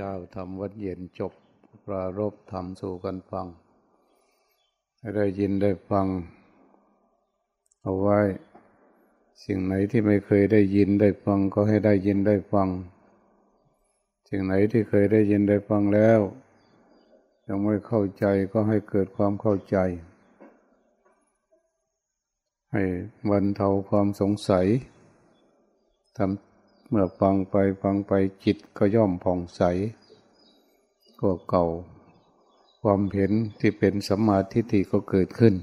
เช้าทำวัดเย็นจบปรารบทำสู่กันฟังให้ได้ยินได้ฟัง เอาไว้ สิ่งไหนที่ไม่เคยได้ยินได้ฟังก็ให้ได้ยินได้ฟัง สิ่งไหนที่เคยได้ยินได้ฟังแล้ว ยังไม่เข้าใจก็ให้เกิดความเข้าใจ ให้บรรเทาความสงสัยทำ เมื่อฟังไปฟังไปจิตก็ย่อมผ่องใสก็เก่า ความเห็นที่เป็นสัมมาทิฏฐิก็เกิดขึ้น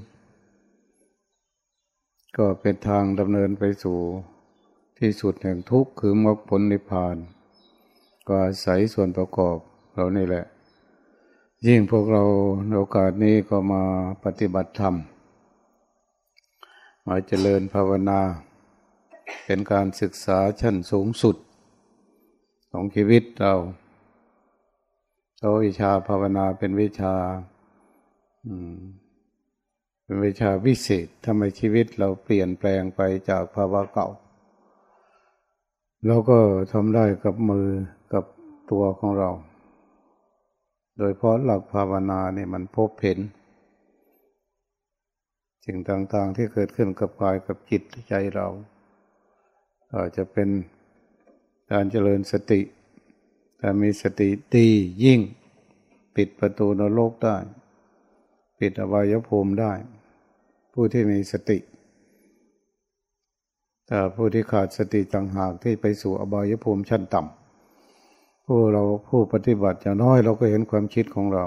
ก็เป็นทางดำเนินไปสู่ที่สุดแห่งทุกข์คือมรรคผลนิพพาน ก็อาศัยส่วนประกอบเรานี่แหละ ยิ่งพวกเราโอกาสนี้ก็มาปฏิบัติธรรม มาเจริญภาวนา เป็นการศึกษาชั้นสูงสุด ของชีวิตเราเราวิชาภาวนาเป็นวิชาเป็นวิชาวิเศษทำให้ชีวิตเราเปลี่ยนแปลงไปจากภาวะเก่า เราก็ทำได้กับมือกับตัวของเรา โดยเพราะหลักภาวนาเนี่ยมันพบเห็นสิ่งต่างๆที่เกิดขึ้นกับกายกับจิตใจเรา ก็จะเป็นการเจริญสติถ้ามีสติดียิ่ง ปิดประตูนรกได้ ปิดอวัยภูมิได้ ผู้ที่มีสติ แต่ผู้ที่ขาดสติต่างหากที่ไปสู่อบายภูมิชั้นต่ำผู้เราผู้ปฏิบัติอย่างน้อยเราก็เห็นความคิดของเรา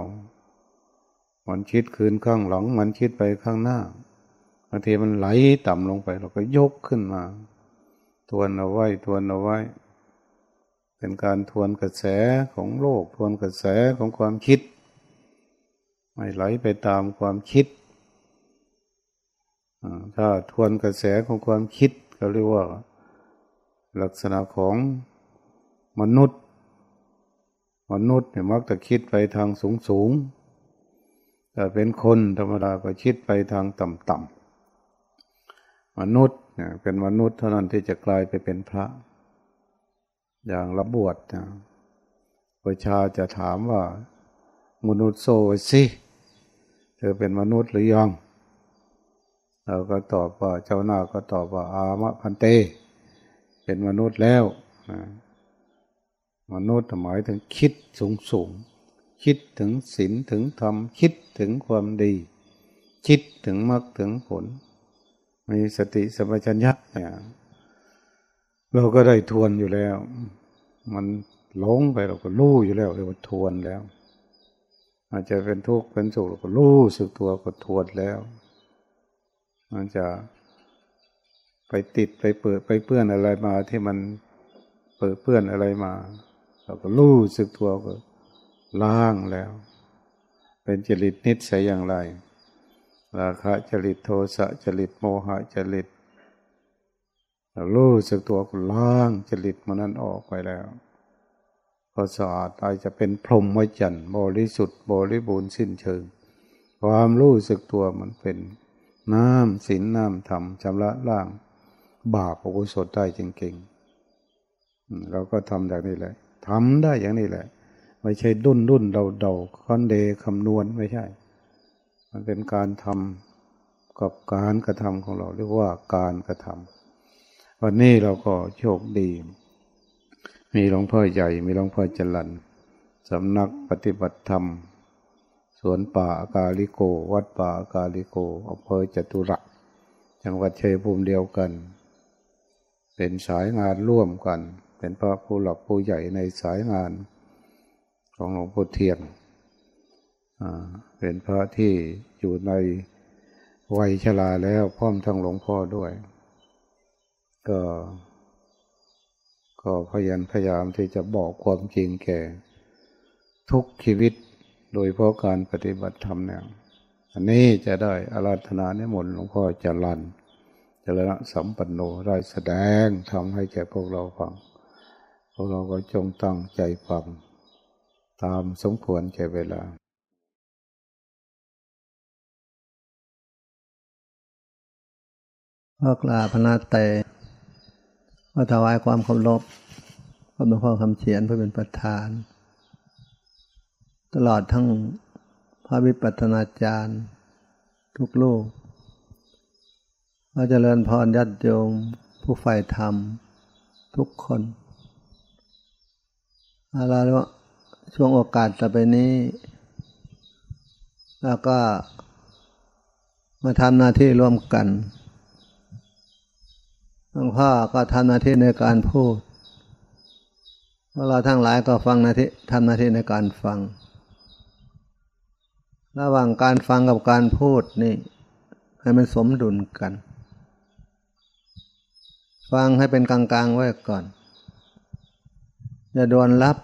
มันคิดคืนข้างหลัง มันคิดไปข้างหน้าบางทีมันไหลต่ำลงไป เราก็ยกขึ้นมา ทวนเอาไว้ทวนเอาไว้ เป็นการทวนกระแสของโลก ทวนกระแสของความคิด ไม่ไหลไปตามความคิดถ้าทวนกระแสของความคิดก็เรียกว่า ลักษณะของมนุษย์ มนุษย์เนี่ยมักจะคิดไปทางสูงสูงแต่เป็นคนธรรมดาก็คิดไปทางต่ำต่ำ มนุษย์เป็นมนุษย์เท่านั้นที่จะกลายไปเป็นพระ อย่างรับบวชนะประชาจะถามว่ามนุษย์โซสิเธอเป็นมนุษย์หรือยังเราก็ตอบว่าเจ้าหน้าก็ตอบว่า อามะพันเต เป็นมนุษย์แล้วมนุษย์หมายถึงคิดสูงสูงคิดถึงศีลถึงธรรม คิดถึงความดี คิดถึงมรรคถึงผล มีสติสัมปชัญญะเนี่ยเราก็ได้ทวนอยู่แล้ว มันหลงไปเราก็รู้อยู่แล้วเรียกว่าทวนแล้ว อาจจะเป็นทุกข์เป็นสุขเราก็รู้สึกตัวก็ทวนแล้วมันจะไปติดไปเปิดไปเปื้อนอะไรมาที่มันเปิดเปื้อนอะไรมา เราก็รู้สึกตัวก็ล้างแล้ว เป็นจริตนิสัยอย่างไร ราคะจริตโทสะจริตโมหะจริตรู้สึกตัวกล้างจริตมันนั้นออกไปแล้วก็สะอาดอาจจะเป็นพรหมวจันบริสุทธิ์บริบูรณ์สิ้นเชิง ความรู้สึกตัวมันเป็นน้ำศีลน้ำธรรมชำระล้าง บาปอกุศลได้จริงๆเราก็ทำอย่างนี้แหละทำได้อย่างนี้แหละ ไม่ใช่ดุนดุนเดาเดาคอนเดคำนวณไม่ใช่ มันเป็นการทำกับการกระทำของเราเรียกว่าการกระทำวันนี้เราก็โชคดี มีหลวงพ่อใหญ่ มีหลวงพ่อจรันสำนักปฏิบัติธรรม สวนป่าอากาลิโก วัดป่าอากาลิโกอำเภอจตุรัสจังหวัดชัยภูมิเดียวกัน เป็นสายงานร่วมกัน เป็นพระผู้หลักผู้ใหญ่ในสายงานของหลวงพ่อเทียน เป็นพระที่อยู่ในวัยชราแล้วพร้อมทั้งหลวงพ่อด้วย ก็ ก็พยายามพยายามที่จะบอกความจริงแก่ ทุกชีวิตโดยเพราะการปฏิบัติธรรมเนี่ยอันนี้จะได้อาราธนาเนี่ยมนหลวงพ่อจะรันจรณะสัมปันโนได้แสดงทำให้แก่พวกเราฟัง พวกเราก็จงตั้งใจฟัง ตามสมควรแก่เวลา ก็กราพนาเตก็ถวายความเคารพพระหลวงพ่อคำเขียนเพื่อเป็นประธาน ตลอดทั้งพระวิปัสสนาจารย์ ทุกโลกพระเจริญพรยัดโยมผู้ใฝ่ธรรม ทุกคนอะไรวะช่วงโอกาสต่อไปนี้ แล้วก็มาทำหน้าที่ร่วมกัน ลวงพ่อก็ทำหน้าที่ในการพูดพวกเราทั้งหลายก็ฟังหน้าที่ทำหน้าที่ในการฟัง ระหว่างการฟังกับการพูดนี่ ให้มันสมดุลกัน ฟังให้เป็นกลางๆไว้ก่อน อย่าดวนรับ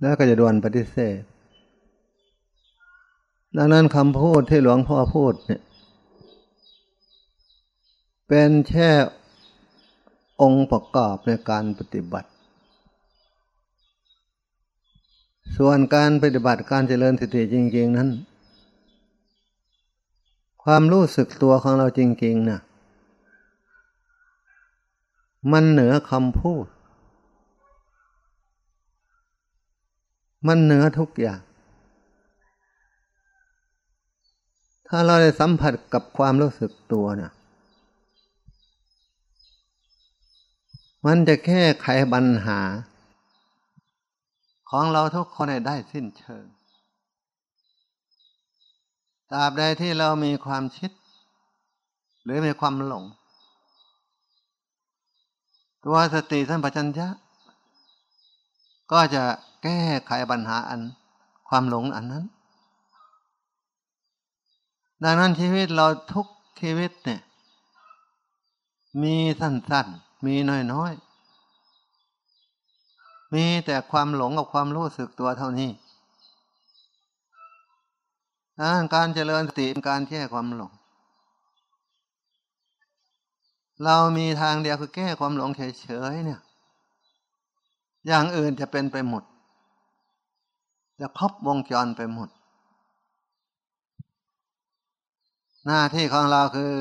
แล้วก็จะดวนปฏิเสธ ดังนั้นคำพูดที่หลวงพ่อพูดเนี่ย เป็นแค่องค์ประกอบในการปฏิบัติ ส่วนการปฏิบัติการเจริญสติจริง ๆนั้น ความรู้สึกตัวของเราจริง ๆนะ่ะมันเหนือคำพูด มันเหนือทุกอย่าง ถ้าเราได้สัมผัสกับความรู้สึกตัวเนี่ย มันจะแก้ไขปัญหา ของเราทุกคนได้สิ้นเชิงตราบใดที่เรามีความคิด หรือมีความหลง ตัวสติสัมปชัญญะ ก็จะแก้ไขปัญหาอัน ความหลงอันนั้น ดังนั้นชีวิตเราทุกชีวิตเนี่ย มีสั้นๆ มีน้อยๆมีแต่ความหลงกับความรู้สึกตัวเท่านี้การเจริญสติการแก้ความหลง เรามีทางเดียวคือแก้ความหลงเฉยๆเนี่ย อย่างอื่นจะเป็นไปหมด จะครบวงจรไปหมด หน้าที่ของเราคือ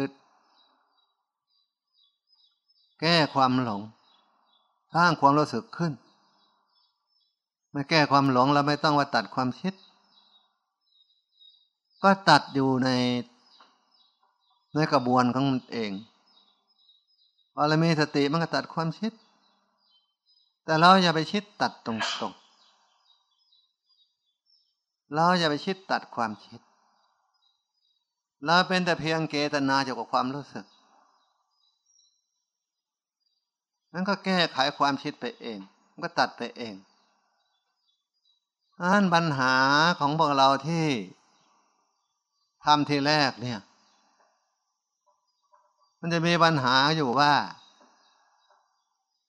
แก้ความหลง สร้างความรู้สึกขึ้นไม่แก้ความหลงเราไม่ต้องว่าตัดความคิด ก็ตัดอยู่ในในกระบวนของมันเองพอเรามีสติมันก็ตัดความคิด แต่เราอย่าไปคิดตัดตรงๆเราอย่าไปคิดตัดความคิด เราเป็นแต่เพียงเกตนาเกี่ยวกับความรู้สึก นั่นก็แก้ไขความคิดไปเอง มันก็ตัดไปเองอันปัญหาของพวกเราที่ทำทีแรกเนี่ย มันจะมีปัญหาอยู่ว่า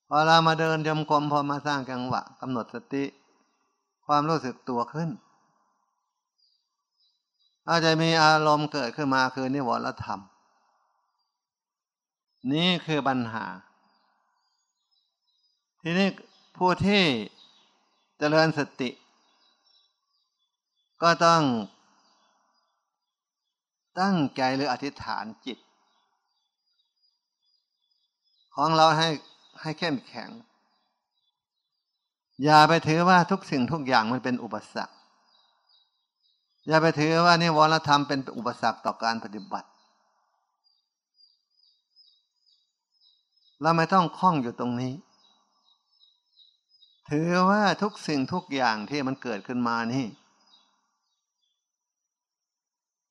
พอเรามาเดินจมกรมพอมาสร้างจังหวะกำหนดสติ ความรู้สึกตัวขึ้น อาจจะมีอารมณ์เกิดขึ้นมาคือนิวรธรรม นี่คือปัญหา ทีนี้ผู้ที่จเจริญสติ ก็ต้อง ตั้งใจหรืออธิษฐานจิต ของเราให้ให้เข้มแข็ง อย่าไปถือว่าทุกสิ่งทุกอย่างมันเป็นอุปสรรค อย่าไปถือว่านี่วรธรรมเป็นอุปสรรคต่อการปฏิบัติ เราไม่ต้องคล้องอยู่ตรงนี้ ถือว่าทุกสิ่งทุกอย่างที่มันเกิดขึ้นมานี่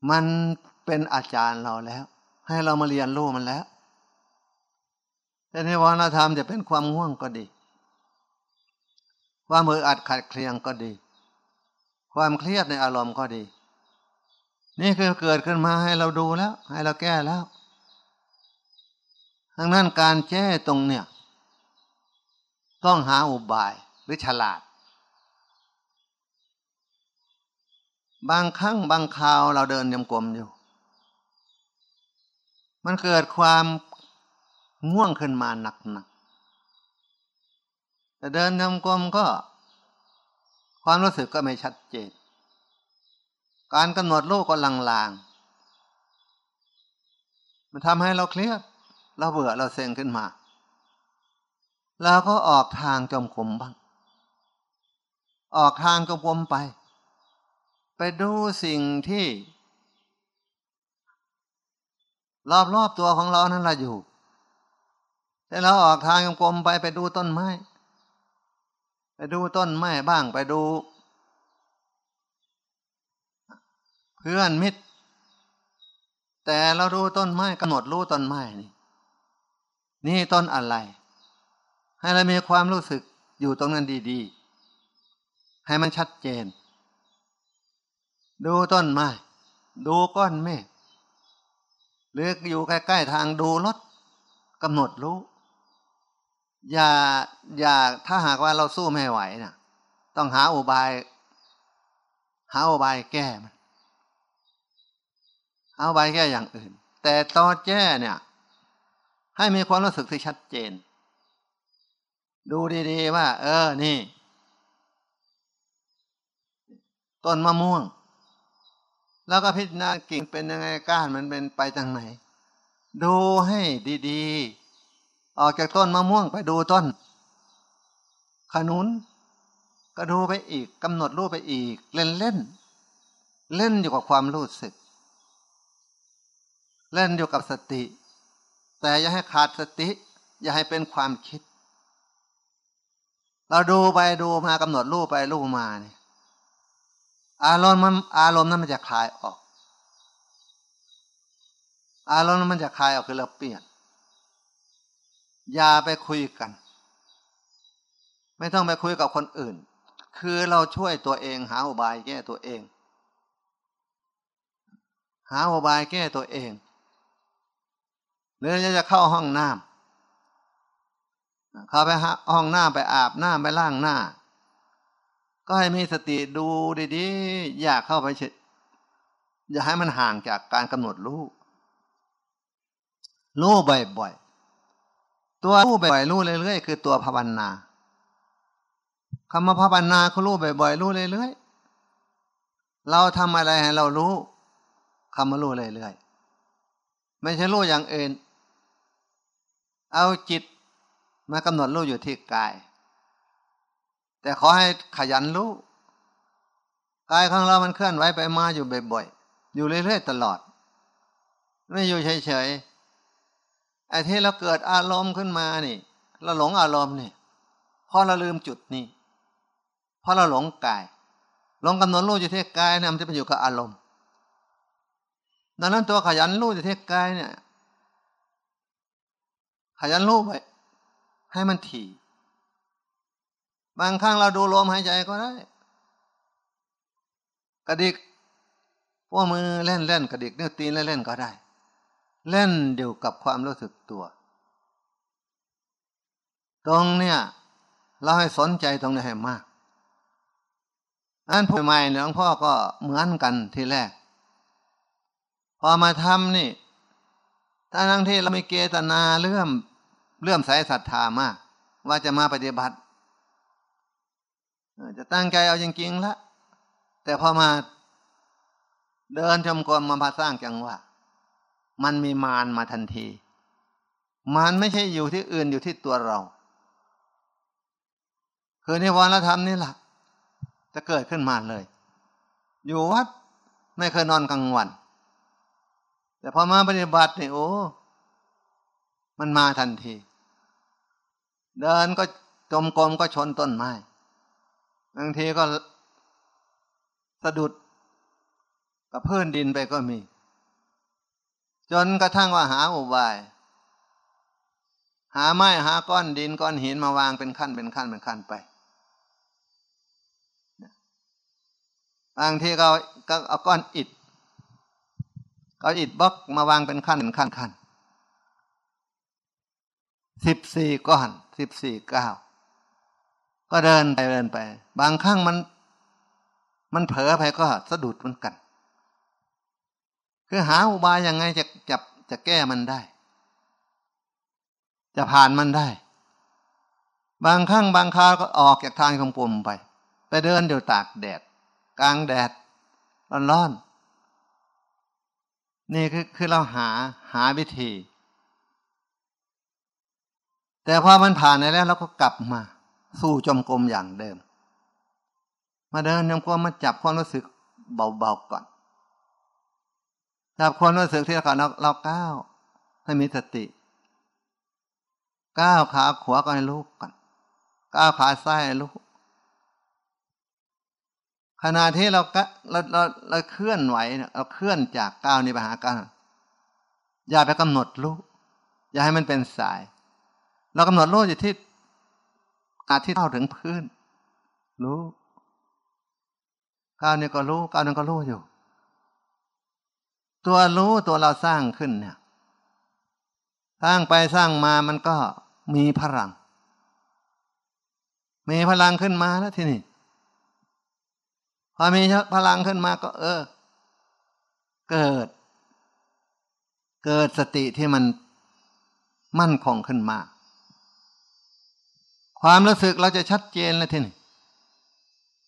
มันเป็นอาจารย์เราแล้ว ให้เรามาเรียนรู้มันแล้วแต่ในวัฒนธรรมจะเป็นความง่วงก็ดี ความมืออัดขัดเคลียงก็ดี ความเครียดในอารมณ์ก็ดี นี่คือเกิดขึ้นมาให้เราดูแล้ว ให้เราแก้แล้วดังนั้นการแก้ตรงเนี่ย ต้องหาอุบาย หรือฉลาด บางครั้งบางคราวเราเดินยมกลมอยู่ มันเกิดความง่วงขึ้นมาหนักหนักแต่เดินยมกลมก็ ความรู้สึกก็ไม่ชัดเจน การกำหนดลูกก็ลางๆ มันทำให้เราเครียดเราเบื่อเราเซ็งขึ้นมาเราก็ออกทางจมกลมบ้าง ออกทางกลมไป ไปดูสิ่งที่ รอบๆตัวของเรานั้นเราอยู่แต่เราออกทางกลมไปไปดูต้นไม้ ไปดูต้นไม้บ้างไปดู เพื่อนมิตร แต่เราดูต้นไม้กำหนดรู้ต้นไม้นี่ นี่ต้นอะไร ให้เรามีความรู้สึกอยู่ตรงนั้นดีๆ ให้มันชัดเจน ดูต้นไม้ดูก้อนเมฆหรืออยู่ใกล้ๆทางดูรถกำหนดรู้ อย่าอย่าถ้าหากว่าเราสู้ไม่ไหวนะต้องหาอุบาย หาอุบายแก้มันหาอุบายแก้อย่างอื่น แต่ตอนแก้เนี่ย ให้มีความรู้สึกที่ชัดเจน ดูดีๆว่า เออนี่ ต้นมะม่วง แล้วก็พิจารณากิ่งเป็นยังไงก้านมันเป็นไปทางไหน ดูให้ดีๆ ออกจากต้นมะม่วงไปดูต้น ขนุน ก็ดูไปอีกกำหนดรูปไปอีก เล่นเล่น เล่นอยู่กับความรู้สึก เล่นอยู่กับสติ แต่อย่าให้ขาดสติ อย่าให้เป็นความคิดเราดูไปดูมากำหนดรูปไปรูปมาเนี่ย อารมณ์มันอารมณ์นั้นมันจะคลายออก อารมณ์นั้นมันจะคลายออกคือเราเปลี่ยนอย่าไปคุยกัน ไม่ต้องไปคุยกับคนอื่น คือเราช่วยตัวเอง หาอุบายแก้ตัวเอง หาอุบายแก้ตัวเองหรือจะเข้าห้องน้ำเข้าไปห้องน้ำไปอาบน้ำไปล้างหน้า ก็ให้มีสติดูดีๆ อย่าเข้าไปเฉยอย่าให้มันห่างจากการกำหนดรู้รู้บ่อยๆ ตัวรู้บ่อยๆรู้เรื่อยๆ คือตัวภาวนาคำว่าภาวนาคือรู้บ่อยๆรู้เรื่อยๆ เราทำอะไรให้เรารู้คำว่ารู้เรื่อยๆ ไม่ใช่รู้อย่างอื่น เอาจิตมากำหนดรู้อยู่ที่กาย แต่ขอให้ขยันรู้กายของเรามันเคลื่อนไหวไปมาอยู่บ่อยๆ อยู่เรื่อยๆตลอด ไม่อยู่เฉยๆ ไอ้ที่เราเกิดอารมณ์ขึ้นมานี่เราหลงอารมณ์นี่พราะเราลืมจุดนี้พราะเราหลงกาย หลงกำหนดรู้อยู่ที่กายเนี่ยมันจะไปอยู่กับอารมณ์ดังนั้นตัวขยันรู้อยู่ที่กายเนี่ย ขยันรู้ไปให้มันถี่ บางครั้งเราดูลมหายใจก็ได้ กระดิกพวกมือเล่นเล่นกระดิกนิ้วตีนเล่นเล่นก็ได้ เล่นเดียวกับความรู้สึกตัว ตรงเนี่ยเราให้สนใจตรงนี้ให้มากอันผู้ใหม่หลวงพ่อก็เหมือนกันทีแรก พอมาทำนี่ถ้าทั้งที่เราไม่เกตนาเลื่อมเลื่อมสายศรัทธามาก ว่าจะมาปฏิบัติ จะตั้งใจเอาจริงๆละแต่พอมาเดินชมกรมมาพาสร้างจังหวะมันมีมารมาทันที มารไม่ใช่อยู่ที่อื่นอยู่ที่ตัวเรา คือนิวรณธรรมนี่แหละจะเกิดขึ้นมาเลย อยู่วัดไม่เคยนอนกลางวัน แต่พอมาปฏิบัติเนี่ยโอ้ มันมาทันที เดินก็จมกรมก็ชนต้นไม้ บางทีก็สะดุดกับพื้นดินไปก็มี จนกระทั่งว่าหาอุบาย หาไม้หาก้อนดินก้อนหินมาวางเป็นขั้นเป็นขั้นเป็นขั้นไปบางทีก็ก็เอาก้อนอิฐก็อิฐบล็อกมาวางเป็นขั้นเป็นขั้นขั้นสิบสี่ก้อนสิบสี่เก้า ก็เดินไปเดินไป บางครั้งมัน มันเผลอไปก็สะดุดเหมือนกัน คือหาอุบายยังไงจะจะจะแก้มันได้ จะผ่านมันได้ บางครั้งบางคราวก็ออกจากทางของปุ่มไป ไปเดินเดี๋ยวตากแดด กลางแดดร้อนๆนี่คือคือเราหาหาวิธี แต่พอมันผ่านไปแล้วเราก็กลับมา สู้จมกลมอย่างเดิม มาเดินยมกลมมาจับความรู้สึกเบาๆก่อน จับความรู้สึกที่เราเราเราก้าวให้มีสติ ก้าวขาขวาก็ให้ลูกก่อน ก้าวขาซ้ายให้ลูกขณะที่เราเราเราเราเคลื่อนไหวเนี่ยเราเคลื่อนจากก้าวนี้ไปหาก้าวอย่าไปกำหนดลูกอย่าให้มันเป็นสาย เรากำหนดลูกอยู่ที่ อาที่เท่าถึงพื้น รู้ก้าวนี้ก็รู้ก้าวนั้นก็รู้อยู่ ตัวรู้ตัวเราสร้างขึ้นเนี่ยสร้างไปสร้างมามันก็มีพลัง มีพลังขึ้นมาแล้วทีนี้พอมีพลังขึ้นมาก็ เออ เกิด เกิดสติที่มันมั่นคงขึ้นมา ความรู้สึกเราจะชัดเจนแล้วทีนี้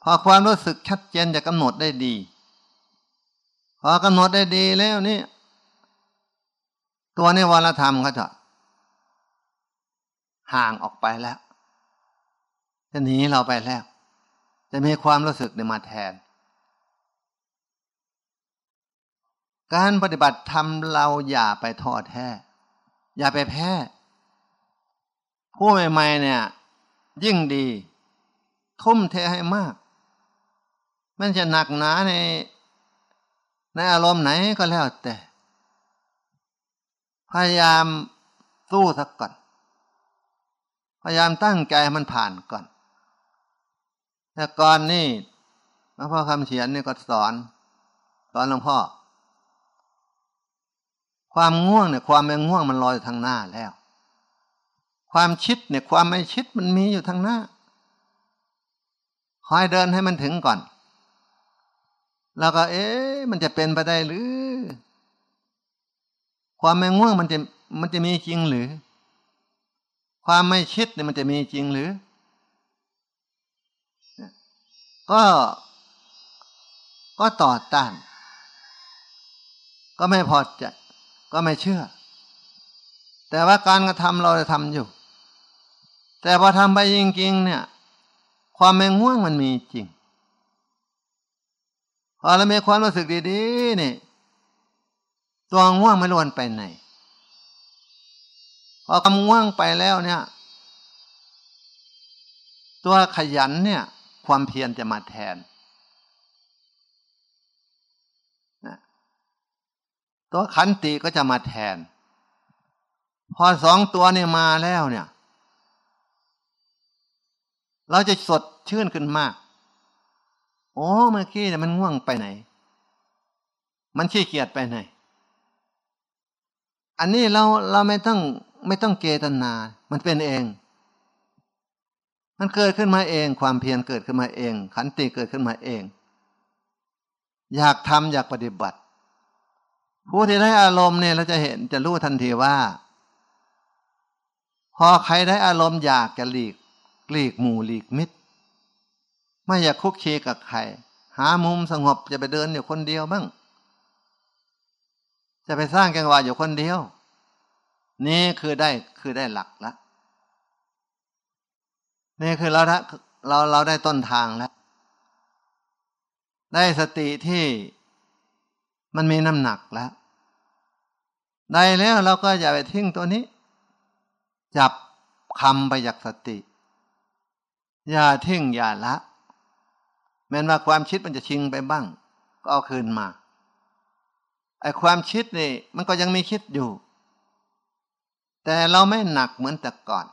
พอความรู้สึกชัดเจนจะกำหนดได้ดี พอกำหนดได้ดีแล้วนี่ตัวนิวรธรรมเขาจะห่างออกไปแล้ว จะหนีเราไปแล้ว จะมีความรู้สึกในมาแทน การปฏิบัติธรรมเราอย่าไปท้อแท้ อย่าไปแพ้ ผู้ใหม่ๆเนี่ย ยิ่งดี ทุ่มเทให้มาก มันจะหนักหนาใน ในอารมณ์ไหนก็แล้วแต่ พยายามสู้สักก่อน พยายามตั้งใจมันผ่านก่อน แต่ก่อนนี่หลวงพ่อคำเขียนนี่ก็สอน สอนหลวงพ่อ ความง่วงเนี่ย ความไม่ง่วงมันลอยทางหน้าแล้ว ความชิดเนี่ยความไม่ชิดมันมีอยู่ทางหน้าคอยเดินให้มันถึงก่อน แล้วก็ เอ๊ะมันจะเป็นไปได้หรือ ความไม่ง่วงมันจะมันจะมีจริงหรือ ความไม่ชิดเนี่ยมันจะมีจริงหรือ ก็ก็ต่อต้าน ก็ไม่พอใจ ก็ไม่เชื่อ แต่ว่าการกระทำเราจะทำอยู่ แต่พอทำไปจริงๆเนี่ย ความแมงง่วงมันมีจริง พอเรามีความรู้สึกดีๆนี่ตัวง่วงไม่ลวนไปไหน พอความง่วงไปแล้วเนี่ย ตัวขยันเนี่ย ความเพียรจะมาแทนตัวขันติก็จะมาแทน พอสองตัวนี่มาแล้วเนี่ย เราจะสดชื่นขึ้นมาก โอ้เมื่อกี้เนี่ยมันง่วงไปไหน มันขี้เกียจไปไหน อันนี้เราเราไม่ต้องไม่ต้องเกตนา มันเป็นเอง มันเกิดขึ้นมาเอง ความเพียรเกิดขึ้นมาเอง ขันติเกิดขึ้นมาเอง อยากทำอยากปฏิบัติ ผู้ที่ได้อารมณ์เนี่ยเราจะเห็นจะรู้ทันทีว่า พอใครได้อารมณ์อยากจะหลีก หลีกหมู่หลีกมิตร ไม่อยากคุกคีกับใคร หามุมสงบจะไปเดินอยู่คนเดียวบ้าง จะไปสร้างแกงวาอยู่คนเดียว นี่คือได้คือได้หลักละนี่คือเราเราเราได้ต้นทางแล้ว ได้สติที่มันมีน้ำหนักแล้ว ได้แล้วเราก็อย่าไปทิ้งตัวนี้ จับคำไปจากสติ อย่าทิ้งอย่าละ แม้ว่าความคิดมันจะชิงไปบ้าง ก็เอาคืนมาไอ้ความคิดนี่ มันก็ยังมีคิดอยู่ แต่เราไม่หนักเหมือนแต่ก่อน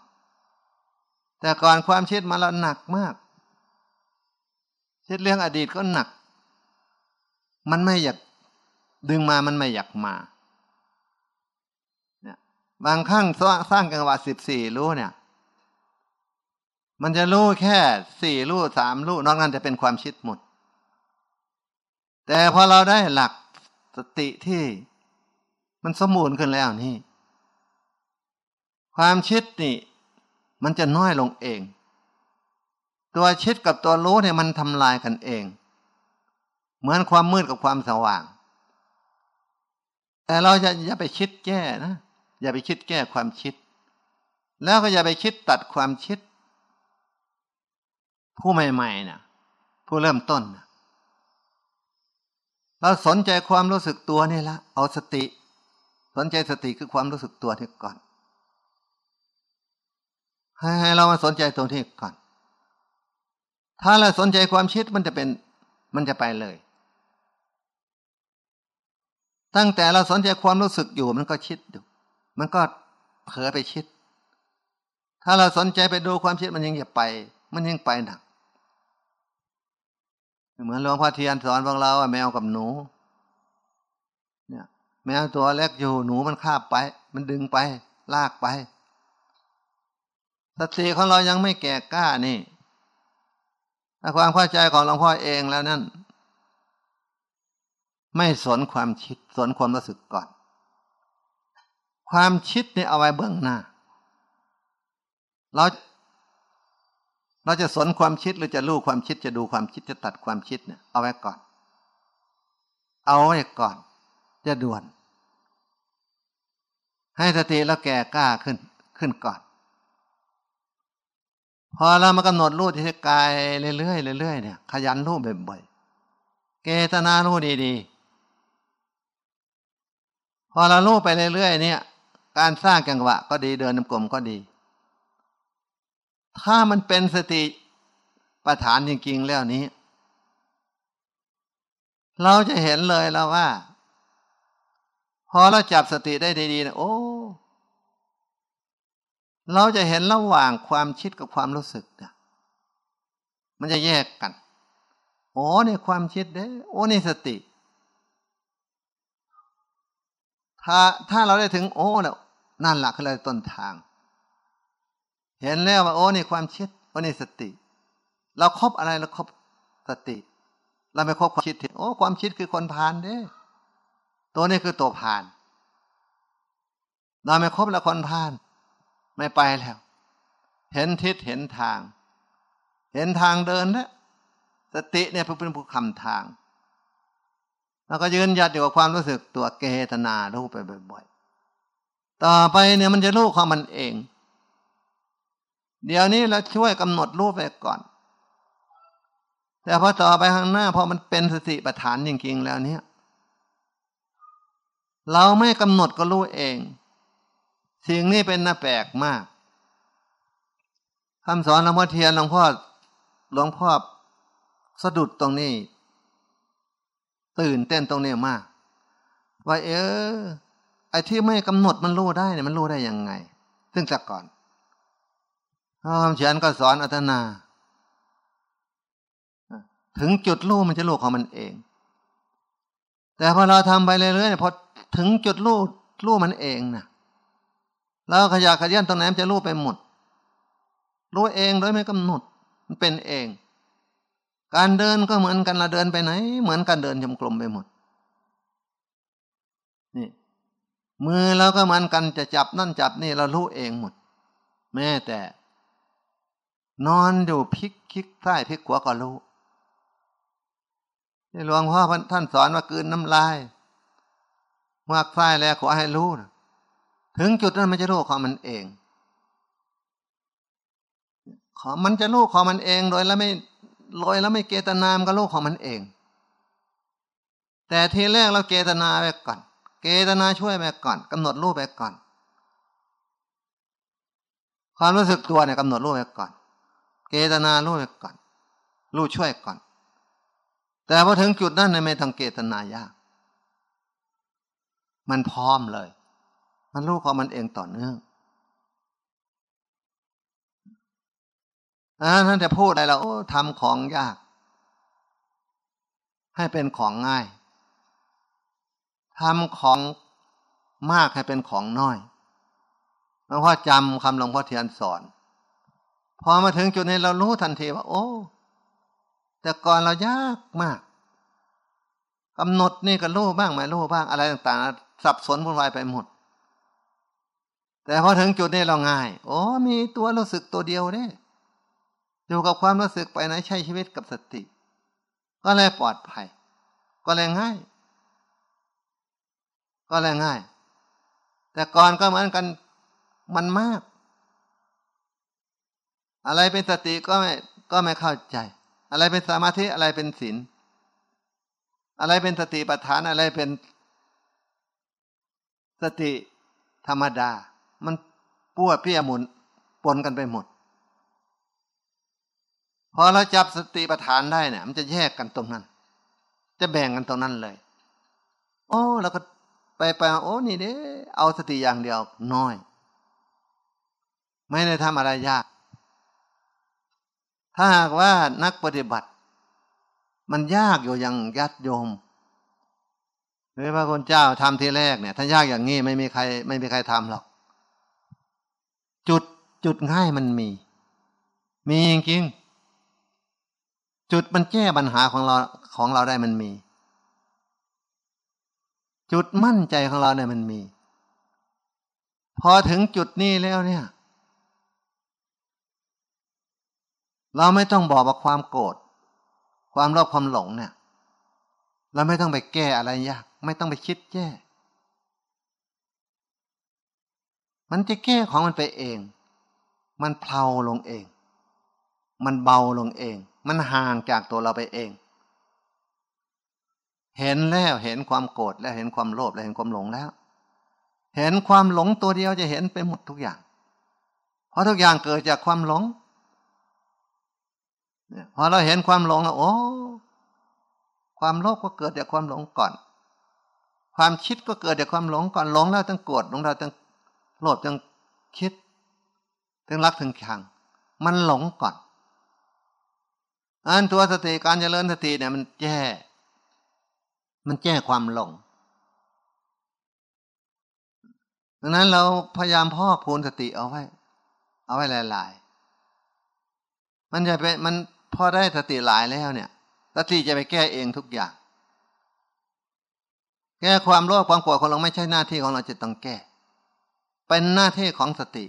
แต่ก่อนความคิดมาเราหนักมากคิดเรื่องอดีตก็หนัก มันไม่อยากดึงมามันไม่อยากมา เนี่ย บางครั้งสร้างกังวะสิบสี่รู้เนี่ย มันจะรู้แค่สี่รู้สามรู้นอกนั้นจะเป็นความคิดหมด แต่พอเราได้หลักสติที่มันสมบูรณ์ขึ้นแล้วนี่ ความคิดนี่ มันจะน้อยลงเอง ตัวคิดกับตัวรู้เนี่ยมันทำลายกันเอง เหมือนความมืดกับความสว่าง แต่เราจะอย่าไปคิดแก้นะอย่าไปคิดแก้ความคิด แล้วก็อย่าไปคิดตัดความคิด ผู้ใหม่ๆเนี่ยผู้เริ่มต้นเราสนใจความรู้สึกตัวนี่ละเอาสติ สนใจสติคือความรู้สึกตัวนี่ก่อน ให้เรามาสนใจตรงที่ก่อน ถ้าเราสนใจความคิดมันจะเป็นมันจะไปเลย ตั้งแต่เราสนใจความรู้สึกอยู่มันก็คิดอยู่มันก็เผลอไปคิด ถ้าเราสนใจไปดูความคิดมันยังอย่าไป มันยังไปหนัก เหมือนหลวงพ่อเทียนสอนพวกเราว่าแมวกับหนู เนี่ย แมวตัวเล็กอยู่หนูมันคาบไป มันดึงไป ลากไปสติของเรายังไม่แก่กล้านี่ถ้าความเข้าใจของหลวงพ่อเองแล้วนั่น ไม่สนความคิดสนความรู้สึกก่อน ความคิดนี่เอาไว้เบื้องหน้า เรา เราจะสนความคิดหรือจะรู้ความคิดจะดูความคิดจะตัดความคิดเนี่ยเอาไว้ก่อน เอาไว้ก่อนจะด่วน ให้สติแล้วแก่กล้าขึ้นขึ้นก่อน พอเรามากำหนดรู้ที่กายเรื่อยๆเรื่อยๆเนี่ย ขยันรู้บ่อยๆเกตนารู้ดีๆพอเรารู้ไปเรื่อยๆเนี่ย การสร้างจังหวะก็ดีเดินนำกลมก็ดี ถ้ามันเป็นสติประฐานจริงๆแล้วนี้ เราจะเห็นเลยแล้วว่า พอเราจับสติได้ดีๆนะโอ้เราจะเห็นระหว่างความคิดกับความรู้สึกนะมันจะแยกกันโอ้นี่ความคิดเด้โอ้นี่สติ ถ้าถ้าเราได้ถึงโอ้แล้วนั่นหลักคืออะไรต้นทาง เห็นแล้วว่าโอ้นี่ความคิดโอ้นี่สติ เราครบอะไรเราครบสติ เราไม่ครบความคิดโอ้ความคิดคือคนพานเด้ ตัวนี้คือตัวพาน เราไม่ครบแล้วคนพาน ไม่ไปแล้ว เห็นทิศเห็นทาง เห็นทางเดินแล้วสติเนี่ยเป็นผู้คำทางแล้วก็ยืนยัดอยู่กับความรู้สึกตัวเกตนารู้ไปบ่อยๆ ต่อไปเนี่ยมันจะรู้ความมันเอง เดี๋ยวนี้เราช่วยกำหนดรูปไปก่อน แต่พอต่อไปข้างหน้าพอมันเป็นสติปัฏฐานจริงๆแล้วเนี่ย เราไม่กำหนดก็รู้เอง สิ่งนี้เป็นน่าแปลกมากคำสอนหลวงพ่อเทียนหลวงพ่อหลวงพ่อสะดุดตรงนี้ ตื่นเต้นตรงนี้มาก ว่าเออไอ้ที่ไม่กำหนดมันรู้ได้เนี่ยมันรู้ได้ยังไง ซึ่งจากก่อน คำเขียนก็สอนอัตนา ถึงจุดรู้มันจะรู้ของมันเอง แต่พอเราทำไปเรื่อยๆพอถึงจุดรู้รู้มันเองนะเราขยะขยันตรงไหนมันจะรู้ไปหมด รู้เองโดยไม่กำหนด มันเป็นเอง การเดินก็เหมือนกันเราเดินไปไหน เหมือนกันเดินจมกลมไปหมด นี่มือเราก็เหมือนกันจะจับนั่นจับนี่เรารู้เองหมด แม้แต่ นอนอยู่พลิกคลิกใต้พลิกขวาก็รู้หลวงพ่อท่านสอนว่ากืนน้ำลายมากไส้แล้วขอให้รู้นะถึงจุดนั้นมันจะรู้ของมันเองขอมันจะรู้ของมันเองโดยแล้วไม่ลอยแล้วไม่เกตนามก็รู้ของมันเอง แต่ทีแรกเราเกตนาไปก่อน เกตนาช่วยไปก่อนกำหนดรูปไปก่อน ความรู้สึกตัวเนี่ยกำหนดรูปไปก่อน เกตนารู้ก่อนรู้ช่วยก่อน แต่พอถึงจุดนั้นในไม่ต้องเกตนายาก มันพร้อมเลย มันรู้ของมันเองต่อเนื่องอ่าท่านจะพูดอะไรเราทำของยาก ให้เป็นของง่ายทำของมากให้เป็นของน้อยหลวงพ่อจำคำหลวงพ่อเทียนสอน พอมาถึงจุดนี้เรารู้ทันทีว่า โอ้ แต่ก่อนเรายากมากกำหนดนี่ก็รู้บ้างไม่รู้บ้างอะไรต่างๆสับสนวุ่นวายไปหมด แต่พอถึงจุดนี้เราง่าย โอ้มีตัวรู้สึกตัวเดียวเนี่ยอยู่กับความรู้สึกไปไหนใช้ชีวิตกับสติ ก็เลยปลอดภัย ก็เลยง่าย ก็เลยง่าย แต่ก่อนก็เหมือนกันมันมาก อะไรเป็นสติก็ไม่ก็ไม่เข้าใจ อะไรเป็นสมาธิอะไรเป็นศีลอะไรเป็นสติปัฏฐานอะไรเป็นสติธรรมดา มันปั้วเพี้ยหมุนปนกันไปหมด พอเราจับสติปัฏฐานได้เนี่ยมันจะแยกกันตรงนั้น จะแบ่งกันตรงนั้นเลยโอ้แล้วก็ไปไปโอ้นี่เด้เอาสติอย่างเดียวน้อย ไม่ได้ทำอะไรยาก ถ้าหากว่านักปฏิบัติ มันยากอยู่อย่างยัดโยมหรือพระคุณเจ้าทำทีแรกเนี่ย ถ้ายากอย่างนี้ไม่มีใคร ไม่มีใครทำหรอก จุดจุดง่ายมันมี มีจริงๆจุดมันแก้ปัญหาของเราของเราได้มันมี จุดมั่นใจของเราเนี่ยมันมี พอถึงจุดนี้แล้วเนี่ย เราไม่ต้องบอกว่าความโกรธความโลภความหลงเนี่ยเราไม่ต้องไปแก้อะไรยากไม่ต้องไปคิดแก้มันจะแก้ของมันไปเอง มันเพลาลงเอง มันเบาลงเอง มันห่างจากตัวเราไปเอง เห็นแล้วเห็นความโกรธแล้วเห็นความโลภแล้วเห็นความหลงแล้ว เห็นความหลงตัวเดียวจะเห็นไปหมดทุกอย่าง เพราะทุกอย่างเกิดจากความหลง พอเราเห็นความหลงแล้วโอ้ความโลภก็เกิดจากความหลงก่อน ความคิดก็เกิดจากความหลงก่อนหลงแล้วต้องโกรธหลงแล้วต้องโลภต้องคิดถึงรักถึงชัง มันหลงก่อนอันตัวสติการเจริญสติเนี่ยมันแก้มันแก้ความหลงดังนั้นเราพยายามพอกพูนสติเอาไว้ เอาไว้หลาย ๆ มันจะเป็นมัน พอได้สติหลายแล้วเนี่ยสติจะไปแก้เองทุกอย่าง แก้ความโลภความโกรธของเราไม่ใช่หน้าที่ของเราจะต้องแก้ เป็นหน้าที่ของสติ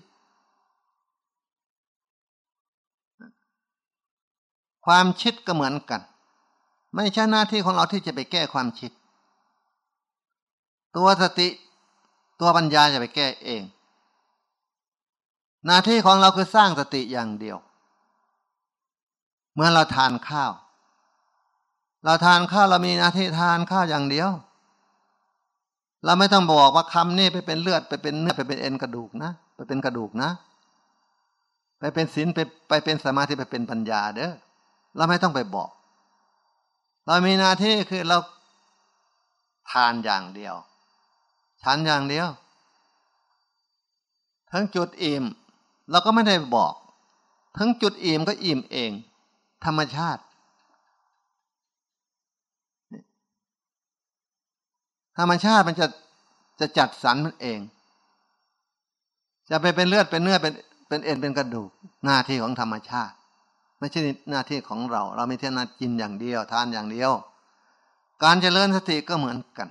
ความคิดก็เหมือนกัน ไม่ใช่หน้าที่ของเราที่จะไปแก้ความคิด ตัวสติ ตัวปัญญาจะไปแก้เอง หน้าที่ของเราคือสร้างสติอย่างเดียว เมื่อเราทานข้าว เราทานข้าวเรามีหน้าที่ทานข้าวอย่างเดียว เราไม่ต้องบอกว่าคำนี้ไปเป็นเลือดไปเป็นเนื้อไปเป็นเอ็นกระดูกนะ ไปเป็นกระดูกนะ ไปเป็นศีลไปไปเป็นสมาธิไปเป็นปัญญาเด้อเราไม่ต้องไปบอก เรามีหน้าที่คือเราทานอย่างเดียวฉันอย่างเดียว ทั้งจุดอิ่มเราก็ไม่ได้บอก ทั้งจุดอิ่มก็อิ่มเอง ธรรมชาติ ธรรมชาติมันจะจะจัดสรรมันเอง จะไปเป็นเลือดเป็นเนื้อเป็นเป็นเอ็นเป็นกระดูกหน้าที่ของธรรมชาติ ไม่ใช่หน้าที่ของเรา เราไม่ใช่นากินอย่างเดียว ทานอย่างเดียว การเจริญสติก็เหมือนกัน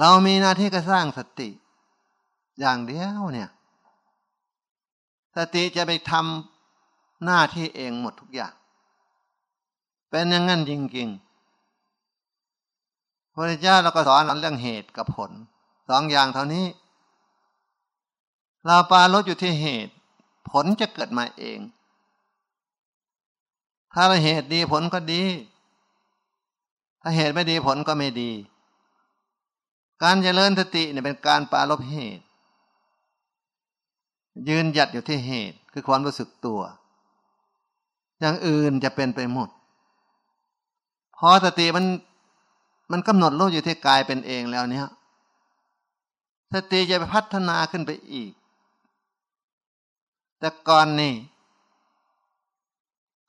เรามีหน้าที่ก็สร้างสติ อย่างเดียวเนี่ย สติจะไปทำ หน้าที่เองหมดทุกอย่าง เป็นอย่างนั้นจริงๆพระเจ้าเราก็สอนเรื่องเหตุกับผลสองอย่างเท่านี้ เราปาลดอยู่ที่เหตุ ผลจะเกิดมาเอง ถ้าเหตุดีผลก็ดี ถ้าเหตุไม่ดีผลก็ไม่ดี การเจริญสติเนี่ยเป็นการปาลบเหตุ ยืนหยัดอยู่ที่เหตุคือความรู้สึกตัว อย่างอื่นจะเป็นไปหมด พอสติมันมันกำหนดรู้อยู่ที่กายเป็นเองแล้วเนี่ยสติจะไปพัฒนาขึ้นไปอีก แต่ก่อนนี่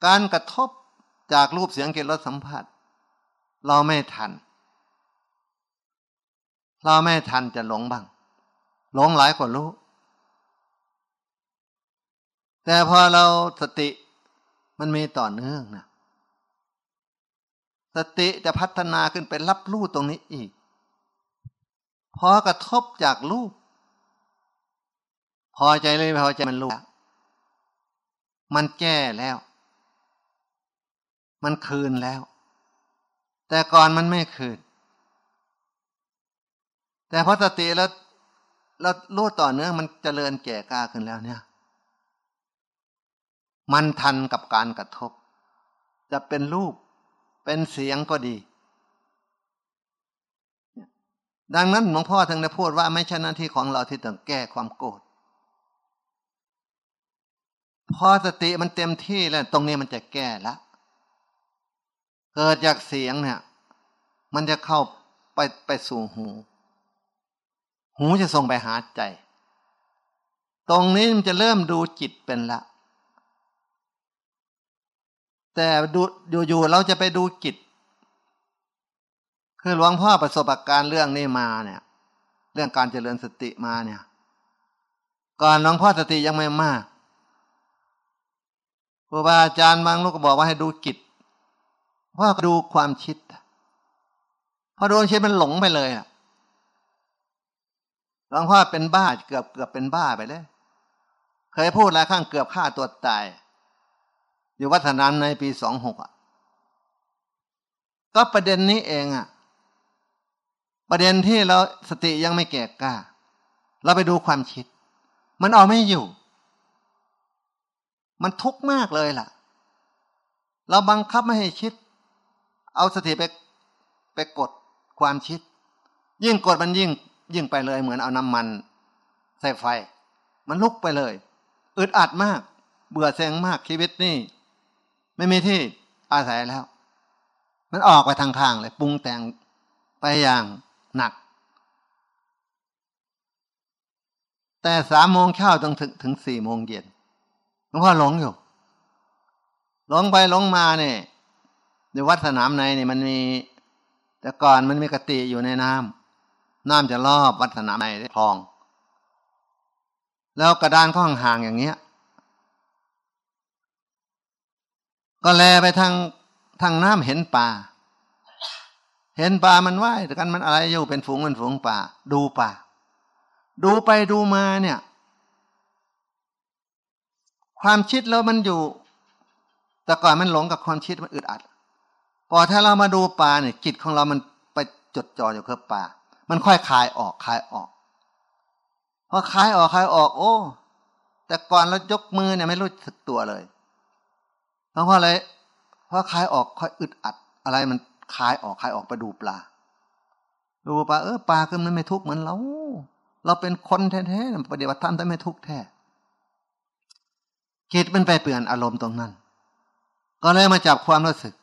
การกระทบจากรูปเสียงกลิ่นรสสัมผัส เราไม่ทัน เราไม่ทันจะหลงบ้าง หลงหลายกว่ารู้ แต่พอเราสติ มันมีต่อเนื่องนะสติจะพัฒนาขึ้นไปรับรู้ตรงนี้อีก พอกระทบจากรูป พอใจเลยพอใจมันรู้มันแก้แล้ว มันคืนแล้ว แต่ก่อนมันไม่คืน แต่พอสติแล้วเรารู้ต่อเนื่องมันเจริญแก่กล้าขึ้นแล้วเนี่ย มันทันกับการกระทบ จะเป็นรูปเป็นเสียงก็ดี ดังนั้นหลวงพ่อถึงได้พูดว่าไม่ใช่หน้าที่ของเราที่ต้องแก้ความโกรธพอสติมันเต็มที่แล้ว ตรงนี้มันจะแก้ละเกิดจากเสียงเนี่ย มันจะเข้าไปไปสู่หู หูจะส่งไปหาใจ ตรงนี้มันจะเริ่มดูจิตเป็นละ แต่ดูอยู่ๆเราจะไปดูจิตคือหลวงพ่อประสบการณ์เรื่องนี้มาเนี่ย เรื่องการเจริญสติมาเนี่ย ก่อนหลวงพ่อสติยังไม่มากครูบาอาจารย์บางลูกก็บอกว่าให้ดูจิตพ่อดูความคิดพอดูคิดมันหลงไปเลยอะหลวงพ่อเป็นบ้าเกือบเกือบเป็นบ้าไปเลย เคยพูดหลายครั้งเกือบฆ่าตัวตาย อยู่วัฒนามในปีสองหกอะ ก็ประเด็นนี้เองอะ ประเด็นที่เราสติยังไม่แก่กล้า เราไปดูความคิด มันเอาไม่อยู่ มันทุกข์มากเลยล่ะ เราบังคับไม่ให้คิด เอาสติไปไปกดความคิด ยิ่งกดมันยิ่ง ยิ่งไปเลยเหมือนเอาน้ำมัน ใส่ไฟ มันลุกไปเลย อึดอัดมาก เบื่อเซ็งมากชีวิตนี่ ไม่มีที่อาศัยแล้ว มันออกไปทางข้างเลยปรุงแต่งไปอย่างหนัก แต่สามโมงเช้าต้องถึงถึงสี่โมงเย็นหลวงพ่อหลงอยู่หลงไปหลงมาเนี่ยในวัดสนามในเนี่ยมันมีแต่ก่อนมันมีกติอยู่ในน้ำน้ำจะรอบวัดสนามในได้คลอง แล้วกระดานก็ห่างๆอย่างเงี้ย ก็แลไปทางทางน้ำเห็นป่าเห็นป่ามันว่ายแต่กันมันอะไรอยู่เป็นฝูงเป็นฝูงป่าดูป่าดูไปดูมาเนี่ย ความคิดแล้วมันอยู่ แต่ก่อนมันหลงกับความคิดมันอึดอัด พอถ้าเรามาดูปลาเนี่ยจิตของเรามันไปจดจ่ออยู่กับปลามันค่อยคลายออกคลายออกพอคลายออกคลายออก โอ้ แต่ก่อนเรายกมือเนี่ยไม่รู้สึกตัวเลย เพราะอะไรเพราะคลายออกค่อยอึดอัด อะไรมันคลายออกคลายออกไปดูปลา ดูปลาเออปลาคือมันไม่ทุกข์เหมือนเรา เราเป็นคนแท้ๆปฏิบัติธรรมแต่ไม่ทุกข์แท้จิตมันไปเปลี่ยนอารมณ์ตรงนั้น ก็เลยมาจับความรู้สึก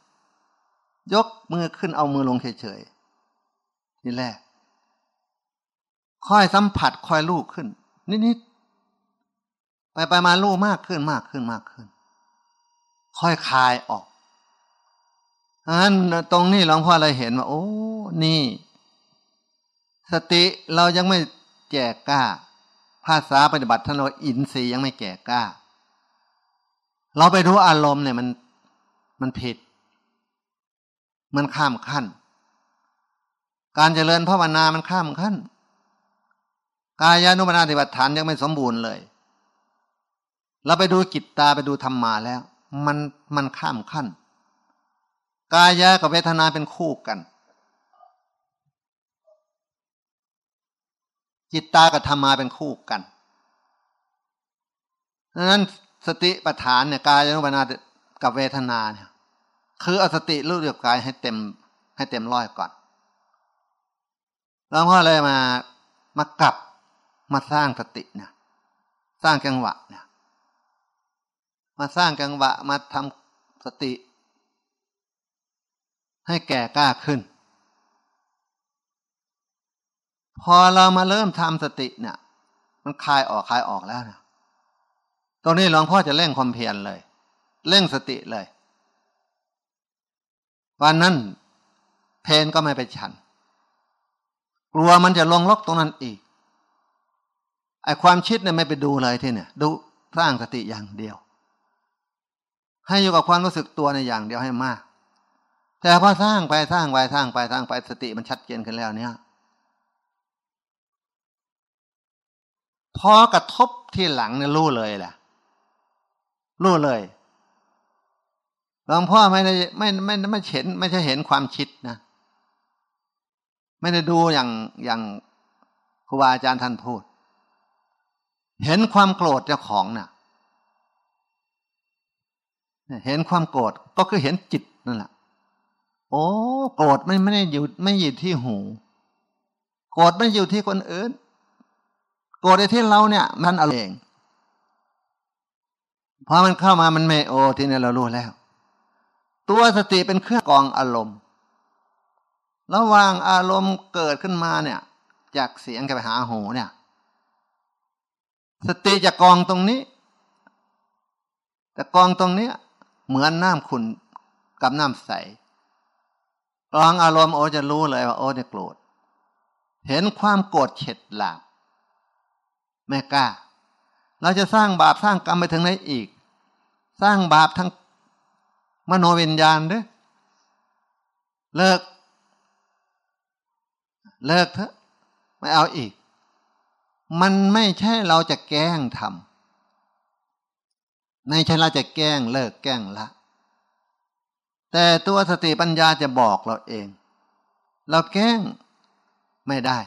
ยกมือขึ้นเอามือลงเฉยๆนี่แรกค่อยสัมผัสค่อยลูกขึ้น นิดๆไปไปมาลูกมากขึ้นมากขึ้นมากขึ้น ค่อยคลายออกอันตรงนี้หลวงพ่อเลยเห็นว่าโอ้ นี่ สติเรายังไม่แก่กล้า ภาษาปฏิบัติท่านว่าอินทรีย์ยังไม่แก่กล้า เราไปรู้อารมณ์เนี่ยมันมันผิด มันข้ามขั้น การเจริญภาวนามันข้ามขั้น กายานุปนาติบัติฐานยังไม่สมบูรณ์เลย เราไปดูกิตตาไปดูธรรมาแล้ว มันมันข้ามขั้น กายากับเวทนาเป็นคู่กัน จิตตากับธรรมาเป็นคู่กันดังนั้นสติปัฏฐานเนี่ยกายานุปนากับเวทนาเนี่ยคือเอาสติรู้เรียบกายให้เต็มให้เต็มร้อยก่อน แล้วพ่อเลยมามากลับมาสร้างสติเนี่ย สร้างจังหวะเนี่ย มาสร้างจังวะมาทำสติ ให้แก่กล้าขึ้น พอเรามาเริ่มทำสติเนี่ย มันคลายออกคลายออกแล้วนะตรงนี้หลวงพ่อจะเร่งความเพียรเลย เร่งสติเลย วันนั้นเพนก็ไม่ไปฉัน กลัวมันจะลงล็อกตรงนั้นอีกไอความคิดเนี่ยไม่ไปดูเลยที่เนี่ย ดูสร้างสติอย่างเดียว ให้อยู่กับความรู้สึกตัวในอย่างเดียวให้มาก แต่พอสร้างไปสร้างไปสร้างไปสร้างไปสติมันชัดเจนขึ้นแล้วเนี่ย พอกระทบที่หลังเนี่ยรู้เลยแหละรู้เลยหลวงพ่อไม่ได้ไม่ไม่ไม่เห็น ไม่ใช่เห็นความคิดนะไม่ได้ดูอย่างอย่างครูบาอาจารย์ท่านพูด เห็นความโกรธเจ้าของนะ่ะ เห็นความโกรธก็คือเห็นจิตนั่นแหละโอ้โกรธไม่ไม่ได้อยู่ไม่อยู่ที่หู โกรธไม่อยู่ที่คนอื่น โกรธที่เราเนี่ย มันเอาเองพอมันเข้ามามันไม่โอที่นี่เรารู้แล้ว ตัวสติเป็นเครื่องกองอารมณ์ ระหว่างอารมณ์เกิดขึ้นมาเนี่ย จากเสียงกับไปหาหูเนี่ย สติจะกองตรงนี้ แต่กองตรงเนี้ย เหมือนน้ำขุนกับน้ำใสกองอารมณ์โอจะรู้เลยว่าโอเนี่ยโกรธ เห็นความโกรธเฉดหลาบไม่กล้า เราจะสร้างบาปสร้างกรรมไปถึงไหนอีก สร้างบาปทั้งมโนวิญญาณด้วยเลิก เลิกเถอะ ไม่เอาอีก มันไม่ใช่เราจะแกล้งทำ ไม่ใช่เราจะแกล้งเลิกแกล้งละ แต่ตัวสติปัญญาจะบอกเราเอง เราแกล้งไม่ได้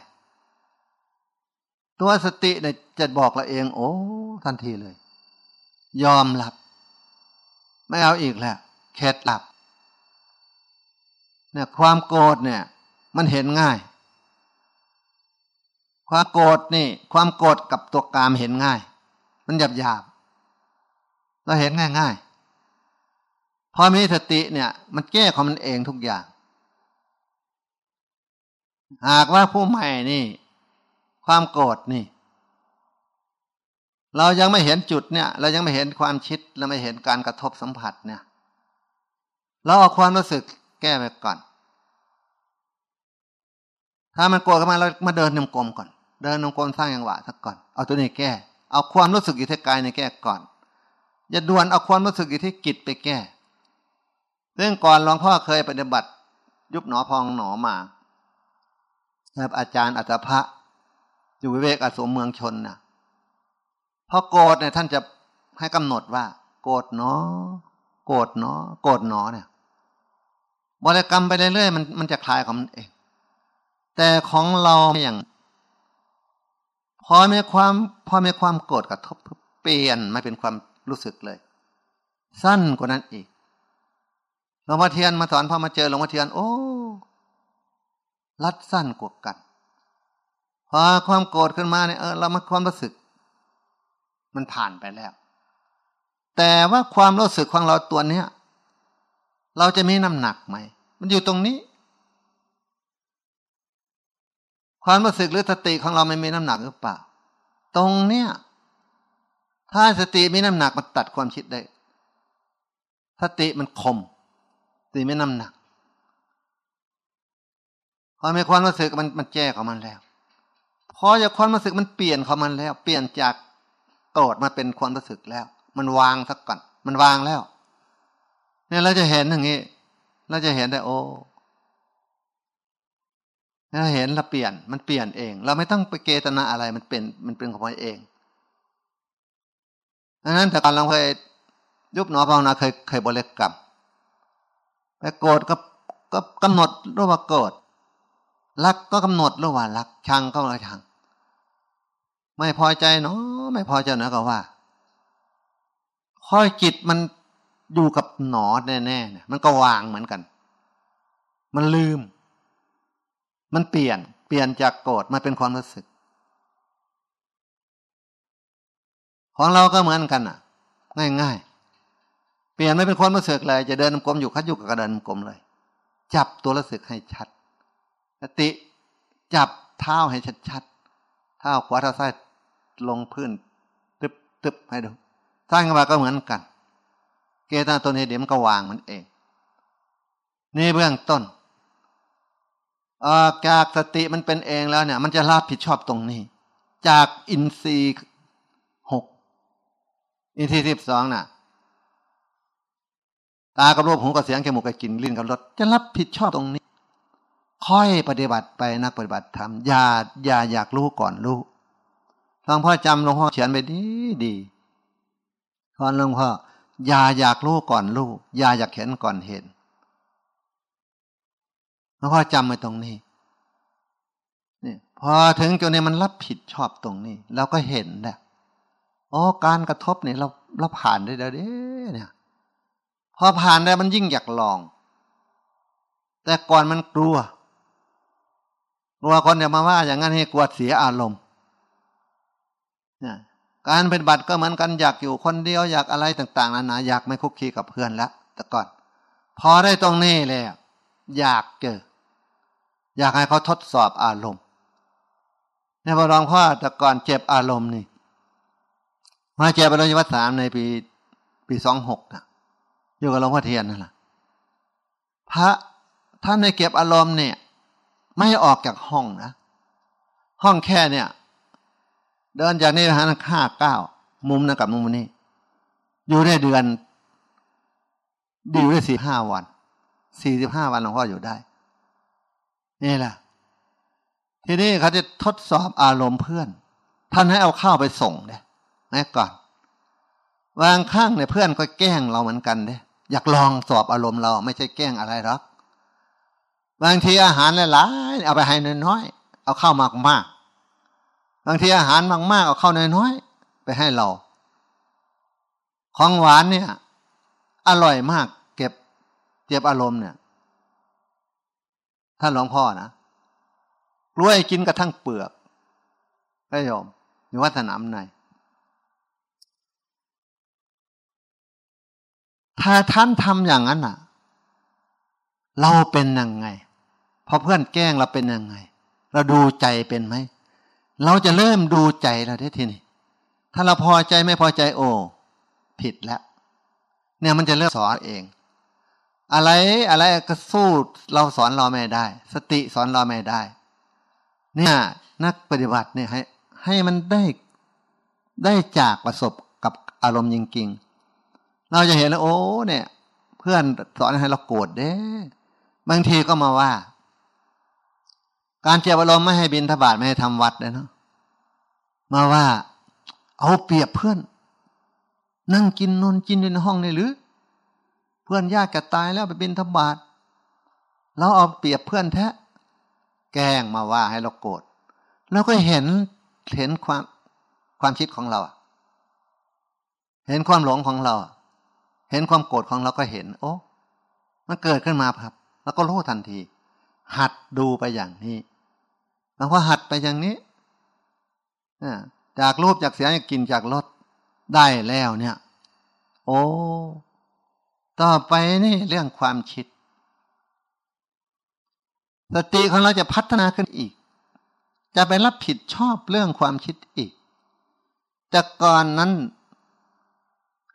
ตัวสติเนี่ยจะบอกเราเอง โอ้ ทันทีเลย ยอมรับ ไม่เอาอีกแล้วเข็ดหลับเนี่ยความโกรธเนี่ย มันเห็นง่าย ความโกรธนี่ ความโกรธกับตัวกามเห็นง่าย มันหยาบหยาบ เราเห็นง่ายง่ายพอมีสติเนี่ย มันแก้ของมันเองทุกอย่าง หากว่าผู้ใหม่นี่ ความโกรธนี่ เรายังไม่เห็นจุดเนี่ย เรายังไม่เห็นความชิดเราไม่เห็นการกระทบสัมผัสเนี่ย เราเอาความรู้สึกแก้ไปก่อน ถ้ามันโกรธขึ้นมาเรามาเดินนมกลมก่อน เดินนมกลมสร้างยังหวะสักก่อน เอาตัวนี้แก้ เอาความรู้สึกอยู่ที่กายในแก้ก่อน อย่าด่วนเอาความรู้สึกอยู่ที่กิจไปแก้เรื่องก่อนหลวงพ่อเคยปฏิบัติ ยุบหนอพองหนอมาแบบอาจารย์อัตภะอยู่วิเวกอสมเมืองชนนะ่ะพอโกรธเนี่ยท่านจะให้กำหนดว่า โกรธเนาะโกรธเนาะโกรธเนาะเนี่ยบริกรรมไปเรื่อยๆมันมันจะคลายของมันเอง แต่ของเราอย่าง พอมีความ พอมีความโกรธกระทบเปลี่ยนมาเป็นความ รู้สึกเลย สั้นกว่านั้นอีกหลวงพ่อเทียนมาสอนพอมาเจอหลวงพ่อเทียน โอ้รัดสั้นกว่ากัน พอความโกรธขึ้นมาเนี่ยเออเรามาความรู้สึก มันผ่านไปแล้ว แต่ว่าความรู้สึกของเราตัวเนี้ยเราจะมีน้ำหนักไหม มันอยู่ตรงนี้ ความรู้สึกหรือสติของเราไม่มีน้ำหนักหรือเปล่า ตรงเนี้ย ถ้าสติมีน้ำหนักมันตัดความคิดได้สติมันคมสติไม่น้ำหนักพอมีความรู้สึกมันมันแจ้ของมันแล้วพอจากความรู้สึกมันเปลี่ยนของมันแล้ว เปลี่ยนจากโกรธมาเป็นความรู้สึกแล้ว มันวางสักก่อนมันวางแล้ว เนี่ยเราจะเห็นอย่างนี้ เราจะเห็นได้โอ้เราเห็นเราเปลี่ยนมันเปลี่ยนเอง เราไม่ต้องไปเกตนาอะไรมันเป็นมันเป็นของมันเอง ดังนั้นแต่ก่อนเราเคยยุบหนอภาวนาเคยเคยบริกรรมไปโกรธก็ก็กำหนดรู้ว่าโกรธรักก็กำหนดรู้ว่ารักชังก็ว่าชัง ไม่พอใจเนาะไม่พอใจเนาะก็ว่าค่อยจิตมันอยู่กับหนอแน่ๆเนี่ยมันก็วางเหมือนกัน มันลืม มันเปลี่ยนเปลี่ยนจากโกรธมาเป็นความรู้สึก ของเราก็เหมือนกันอะ ง่ายๆ เปลี่ยนไม่เป็นความรู้สึกเลย จะเดินกลมอยู่คัดอยู่กับกระเดินกลมเลย จับตัวรู้สึกให้ชัดสติจับเท้าให้ชัดๆเท้าขวาเท้าซ้ายลงพื้น ตึบตึบให้ดูสร้างขึ้นมาก็เหมือนกัน เกตนาตัวนี้เดี๋ยวมันก็วางมันเอง นี่เบื้องต้นออกจากสติมันเป็นเองแล้วเนี่ย มันจะรับผิดชอบตรงนี้ จากอินทรีย์ อินทรีย์สิบสองน่ะ ตากับรูปหูกับเสียงจมูกกับกลิ่นลิ้นกับรสจะรับผิดชอบตรงนี้ ค่อยปฏิบัติไปนักปฏิบัติธรรมอย่าอย่าอยากรู้ก่อนรู้หลวงพ่อจำหลวงพ่อเขียนไปดีดีตอนหลวงพ่ออย่าอยากรู้ก่อนรู้อย่าอยากเห็นก่อนเห็นหลวงพ่อจำไว้ตรงนี้นี่พอถึงจุดนี้มันรับผิดชอบตรงนี้เราก็เห็นแหละ อ๋อการกระทบเนี่ยเราเราผ่านได้แล้วเด้เนี่ยพอผ่านได้มันยิ่งอยากลอง แต่ก่อนมันกลัว กลัวคนจะมาว่าอย่างนั้นให้กลัวเสียอารมณ์เนี่ยการเป็นบัตรก็เหมือนกันอยากอยู่คนเดียวอยากอะไรต่างๆนานาอยากไม่คุกคีกับเพื่อนแล้วแต่ก่อน พอได้ตรงนี้แล้วอยากเจออยากให้เขาทดสอบอารมณ์ในพระรองพ่อแต่ก่อนเจ็บอารมณ์นี่ มาเจอารมณ์วัดสามในปี ปีสองหกนะอยู่กับหลวงพ่อเทียนนั่นแหละพระท่านในเก็บอารมณ์เนี่ย ไม่ออกจากห้องนะ ห้องแค่เนี่ย เดินจากนี้ไปหาห้าเก้ามุมนะกับมุมนี้ อยู่ได้เดือนอยู่ได้สี่ห้าวันสี่สิบห้าวันหลวงพ่ออยู่ได้ นี่แหละทีนี้เขาจะทดสอบอารมณ์เพื่อน ท่านให้เอาข้าวไปส่งเนี่ย นะก่อน วางข้างเนี่ยเพื่อนก็แกล้งเราเหมือนกันเด้อยากลองสอบอารมณ์เราไม่ใช่แกล้งอะไรหรอกบางทีอาหารหลายๆเอาไปให้น้อยๆเอาเข้ามากมากบางทีอาหารมากๆเอาเข้าน้อยๆไปให้เรา ของหวานเนี่ย อร่อยมาก เก็บเจ็บอารมณ์เนี่ยท่านหลวงพ่อนะกล้วยกินกระทั่งเปลือกได้ยอมอยู่วัดสนามใน ถ้าท่านทำอย่างนั้นอะ เราเป็นยังไงพอเพื่อนแกล้งเราเป็นยังไง เราดูใจเป็นไหม เราจะเริ่มดูใจเราได้ทีนี้ถ้าเราพอใจไม่พอใจโอ้ผิดแล้ว เนี่ยมันจะเริ่มสอนเอง อะไรอะไรก็สู้เราสอนเราไม่ได้ สติสอนเราไม่ได้ เนี่ยนักปฏิบัติเนี่ยให้ ให้มันได้ได้จากประสบกับอารมณ์จริงๆ เราจะเห็นแล้วโอ้เนี่ย เพื่อนสอนให้เราโกรธเด้บางทีก็มาว่า การเจ็บอารมณ์ไม่ให้บินทบาทไม่ให้ทำวัดเลยเนาะมาว่า เอาเปรียบเพื่อน นั่งกินนอนกินในห้องนี่หรือ เพื่อนยากจะตายแล้วไปบินทบาทเราเอาเปรียบเพื่อนแท้แกล้งมาว่าให้เราโกรธเราก็เห็นเห็นความความคิดของเรา เห็นความหลงของเรา เห็นความโกรธของเราก็เห็น โอ้มันเกิดขึ้นมาครับ แล้วก็รู้ทันที หัดดูไปอย่างนี้แล้วพอหัดไปอย่างนี้จากรูปจากเสียงจากกลิ่นจากรสได้แล้วเนี่ย โอ้ต่อไปนี่เรื่องความคิดสติของเราจะพัฒนาขึ้นอีก จะไปรับผิดชอบเรื่องความคิดอีก แต่ก่อนนั้น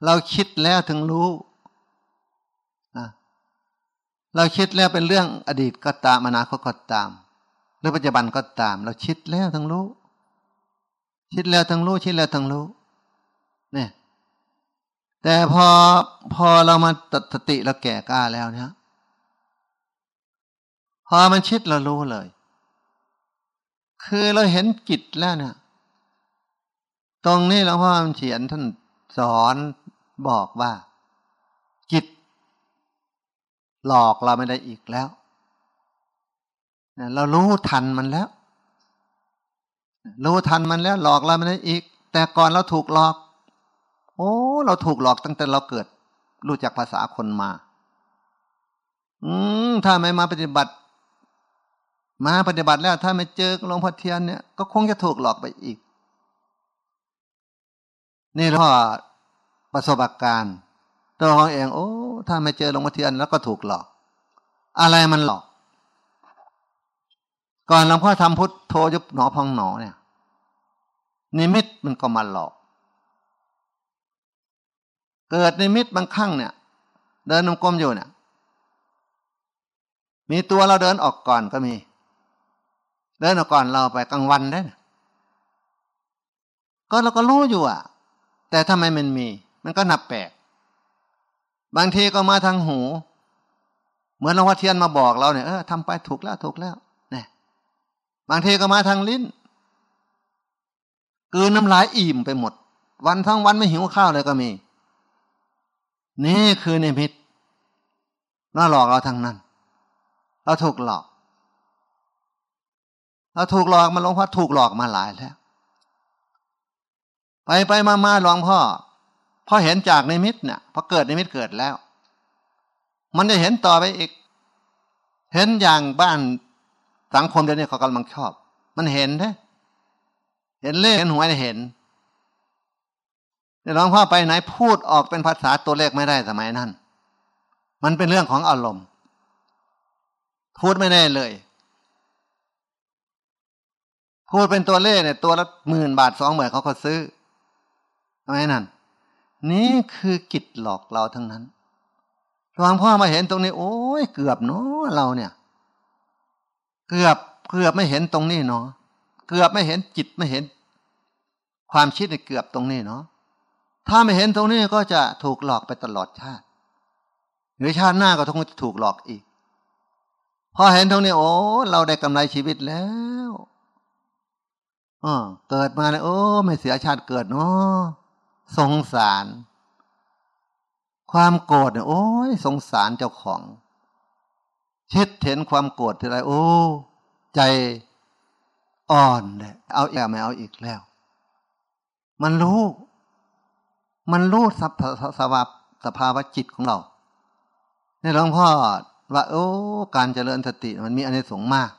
เราคิดแล้วถึงรู้เราคิดแล้วเป็นเรื่องอดีตก็ตามอนาคตก็ตาม หรือปัจจุบันก็ตาม เราคิดแล้วทั้งรู้ คิดแล้วทั้งรู้คิดแล้วทั้งรู้เนี่ยแต่พอพอเรามาตัดสติเราแก่กล้าแล้วเนี่ยพอมันคิดเรารู้เลย คือเราเห็นจิตแล้วเนี่ยตรงนี้หลวงพ่อเขียนท่านสอน บอกว่า จิต หลอกเราไม่ได้อีกแล้วเรารู้ทันมันแล้ว รู้ทันมันแล้ว หลอกเราไม่ได้อีก แต่ก่อนเราถูกหลอก โอ้ เราถูกหลอกตั้งแต่เราเกิด รู้จักภาษาคนมา อืมถ้าไม่มาปฏิบัติ มาปฏิบัติแล้ว ถ้าไม่เจอหลวงพ่อเทียนเนี่ยก็คงจะถูกหลอกไปอีกนี่พ่อ ประสบการณ์ตัวของเอง โอ้ ถ้าไม่เจอหลวงพ่อเทียนแล้วก็ถูกหลอก อะไรมันหลอก ก่อนหลวงพ่อทำพุทธโทยุบหนอพองหนอเนี่ย นิมิตมันก็มาหลอก เกิดนิมิตบางครั้งเนี่ย เดินนงกลมอยู่เนี่ย มีตัวเราเดินออกก่อนก็มี เดินออกก่อนเราไปกลางวันได้ ก็เราก็รู้อยู่อะ แต่ทำไมมันมี มันก็นับแปลกบางทีก็มาทางหู เหมือนหลวงพ่อเทียนมาบอกเราเนี่ยเออทำไปถูกแล้วถูกแล้วเนี่ยบางทีก็มาทางลิ้นกืนน้ำลายอิ่มไปหมด วันทั้งวันไม่หิวข้าวเลยก็มี นี่คือเนมิตน่าหลอกเราทางนั้น เราถูกหลอกเราถูกหลอกมาหลวงพ่อถูกหลอกมาหลายแล้ว ไปไปมามาหลวงพ่อ พอเห็นจากนิมิตเนี่ยพอเกิดนิมิตเกิดแล้ว มันจะเห็นต่อไปอีก เห็นอย่างบ้านสังคมเดี๋ยวนี้เขากำลังชอบ มันเห็นเด้เห็นเลขเห็นหวยเห็นหลวงพ่อไปไหนพูดออกเป็นภาษาตัวเลขไม่ได้สมัยนั้น มันเป็นเรื่องของอารมณ์ พูดไม่ได้เลย พูดเป็นตัวเลขเนี่ยตัวละหมื่นบาทสองหมื่นเขาก็ซื้อทำไมนั่น นี่คือกิจหลอกเราทั้งนั้นหลวงพ่อมาเห็นตรงนี้ โอ้ยเกือบเนาะเราเนี่ย เกือบเกือบไม่เห็นตรงนี้เนาะเกือบไม่เห็นจิตไม่เห็น ความคิดเกือบตรงนี้เนาะถ้าไม่เห็นตรงนี้ก็จะถูกหลอกไปตลอดชาติหรือชาติหน้าก็ต้องถูกหลอกอีก พอเห็นตรงนี้ โอ้เราได้กำไรชีวิตแล้วอ๋อเกิดมาเลยโอ้ ไม่เสียชาติเกิดเนาะ สงสาร ความโกรธเนี่ยโอ้ยสงสารเจ้าของเช็ดเห็นความโกรธทีไรโอ้ ใจอ่อนเลยเอาอีกไม่เอาอีกแล้ว มันรู้ มันรู้สภสภาสภาวะจิตของเราในหลวงพ่อว่าโอ้ การเจริญสติมันมีอันนี้สงมาก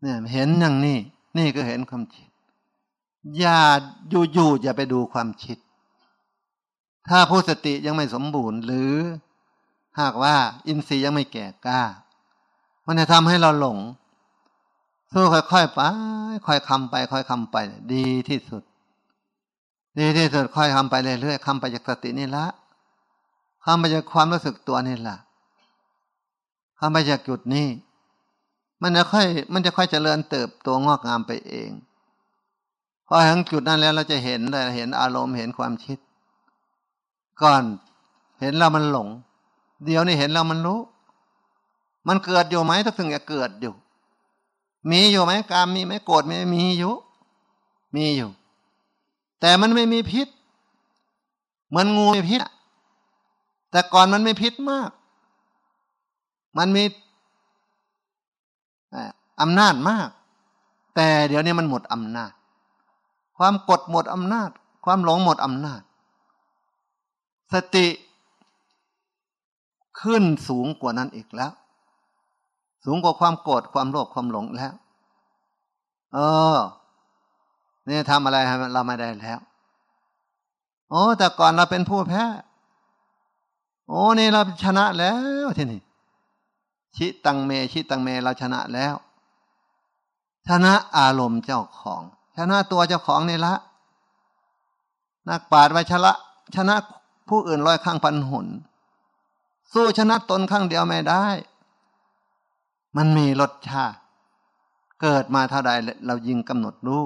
เนี่ยเห็นอย่างนี้ นี่ก็เห็นความจิต อย่าอยู่ๆอย่าไปดูความคิด ถ้าผู้สติยังไม่สมบูรณ์หรือหากว่าอินทรีย์ยังไม่แก่กล้า มันจะทำให้เราหลงสู้ค่อยๆไปค่อยคำไป ค่อยคำไป ดีที่สุด ดีที่สุดค่อยคำไปเรื่อยๆคำไปจากสตินี่ละคำไปจากความรู้สึกตัวนี่ละคำไปจากจุดนี้ มันจะค่อย มันจะค่อยเจริญเติบโตงอกงามไปเอง พอถึงจุดนั้นแล้วเราจะเห็นเลยเห็นอารมณ์เห็นความคิด ก่อนเห็นแล้วมันหลง เดี๋ยวนี้เห็นแล้วมันรู้ มันเกิดอยู่ไหมถ้าถึงจะเกิดอยู่ มีอยู่ไหมกามมีไหมโกรธมีมีอยู่ มีอยู่ แต่มันไม่มีพิษ เหมือนงูมีพิษแต่ก่อนมันไม่พิษมาก มันมีอำนาจมาก แต่เดี๋ยวนี้มันหมดอำนาจ ความกดหมดอำนาจ ความหลงหมดอำนาจ สติขึ้นสูงกว่านั้นอีกแล้ว สูงกว่าความโกรธความโลภความหลงแล้ว เออนี่ทำอะไรเราไม่ได้แล้ว โอ้แต่ก่อนเราเป็นผู้แพ้ โอ้นี่เราชนะแล้วทีนี้ชิตังเมชิตังเมเราชนะแล้ว ชนะอารมณ์เจ้าของ ชนะตัวเจ้าของนี่ละ นักปราชญ์วชละ ชนะผู้อื่นร้อยข้างพันหุนสู้ชนะตนข้างเดียวไม่ได้ มันมีรสชาติ เกิดมาเท่าใดเรายิงกำหนดรู้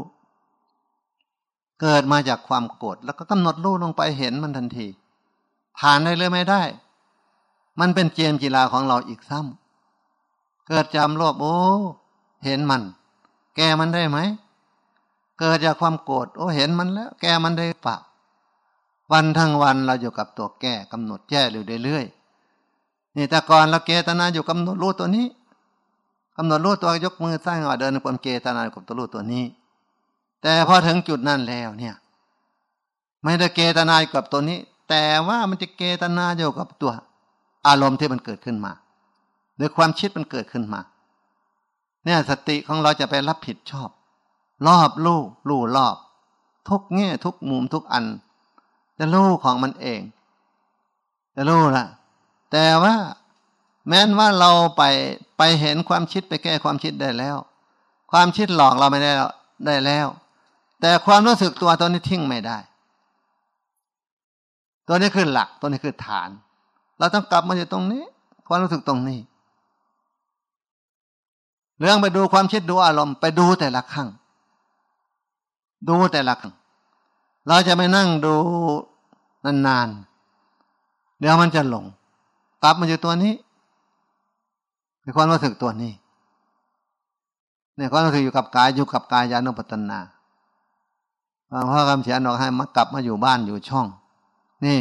เกิดมาจากความโกรธแล้วก็กำหนดรู้ลงไปเห็นมันทันที ผ่านได้เลยไม่ได้ มันเป็นเจมกีฬาของเราอีกซ้ำเกิดจำโลภโอ้ เห็นมัน แกมันได้ไหม เกิดจากความโกรธโอ้เห็นมันแล้ว แกมันได้ปะ วันทั้งวันเราอยู่กับตัวแก้กำหนดแก้อยู่เรื่อยๆนี่แต่ก่อนเราเกตนาอยู่กำหนดรู้ตัวนี้กำหนดรู้ตัวยกมือสร้างอเดินความเกตนากับตัวรู้ตัวนี้ แต่พอถึงจุดนั้นแล้วเนี่ย ไม่ได้เกตนากับตัวนี้ แต่ว่ามันจะเกตนาอยู่กับตัว อารมณ์ที่มันเกิดขึ้นมาหรือความคิดมันเกิดขึ้นมา เนี่ยสติของเราจะไปรับผิดชอบ รอบลู่ลู่รอบ ทุกแง่ทุกมุมทุกอัน จะลู่ของมันเอง จะลู่ละแต่ว่าแม้นว่าเราไปไปเห็นความคิดไปแก้ความคิดได้แล้ว ความคิดหลอกเราไม่ได้ได้แล้ว แต่ความรู้สึกตัวตัวนี้ทิ้งไม่ได้ ตัวนี้คือหลักตัวนี้คือฐาน เราต้องกลับมาอยู่ตรงนี้ ความรู้สึกตรงนี้ เรื่องไปดูความคิดดูอารมณ์ไปดูแต่ละครั้ง ดูแต่ละครั้งเราจะไม่นั่งดูนานๆ เดี๋ยวมันจะหลงกลับมาอยู่ตัวนี้ในความรู้สึกตัวนี้เนี่ยความรู้สึกอยู่กับกายอยู่กับกายยานุปัตนาพระคำเขียนบอกให้มากลับมาอยู่บ้านอยู่ช่อง นี่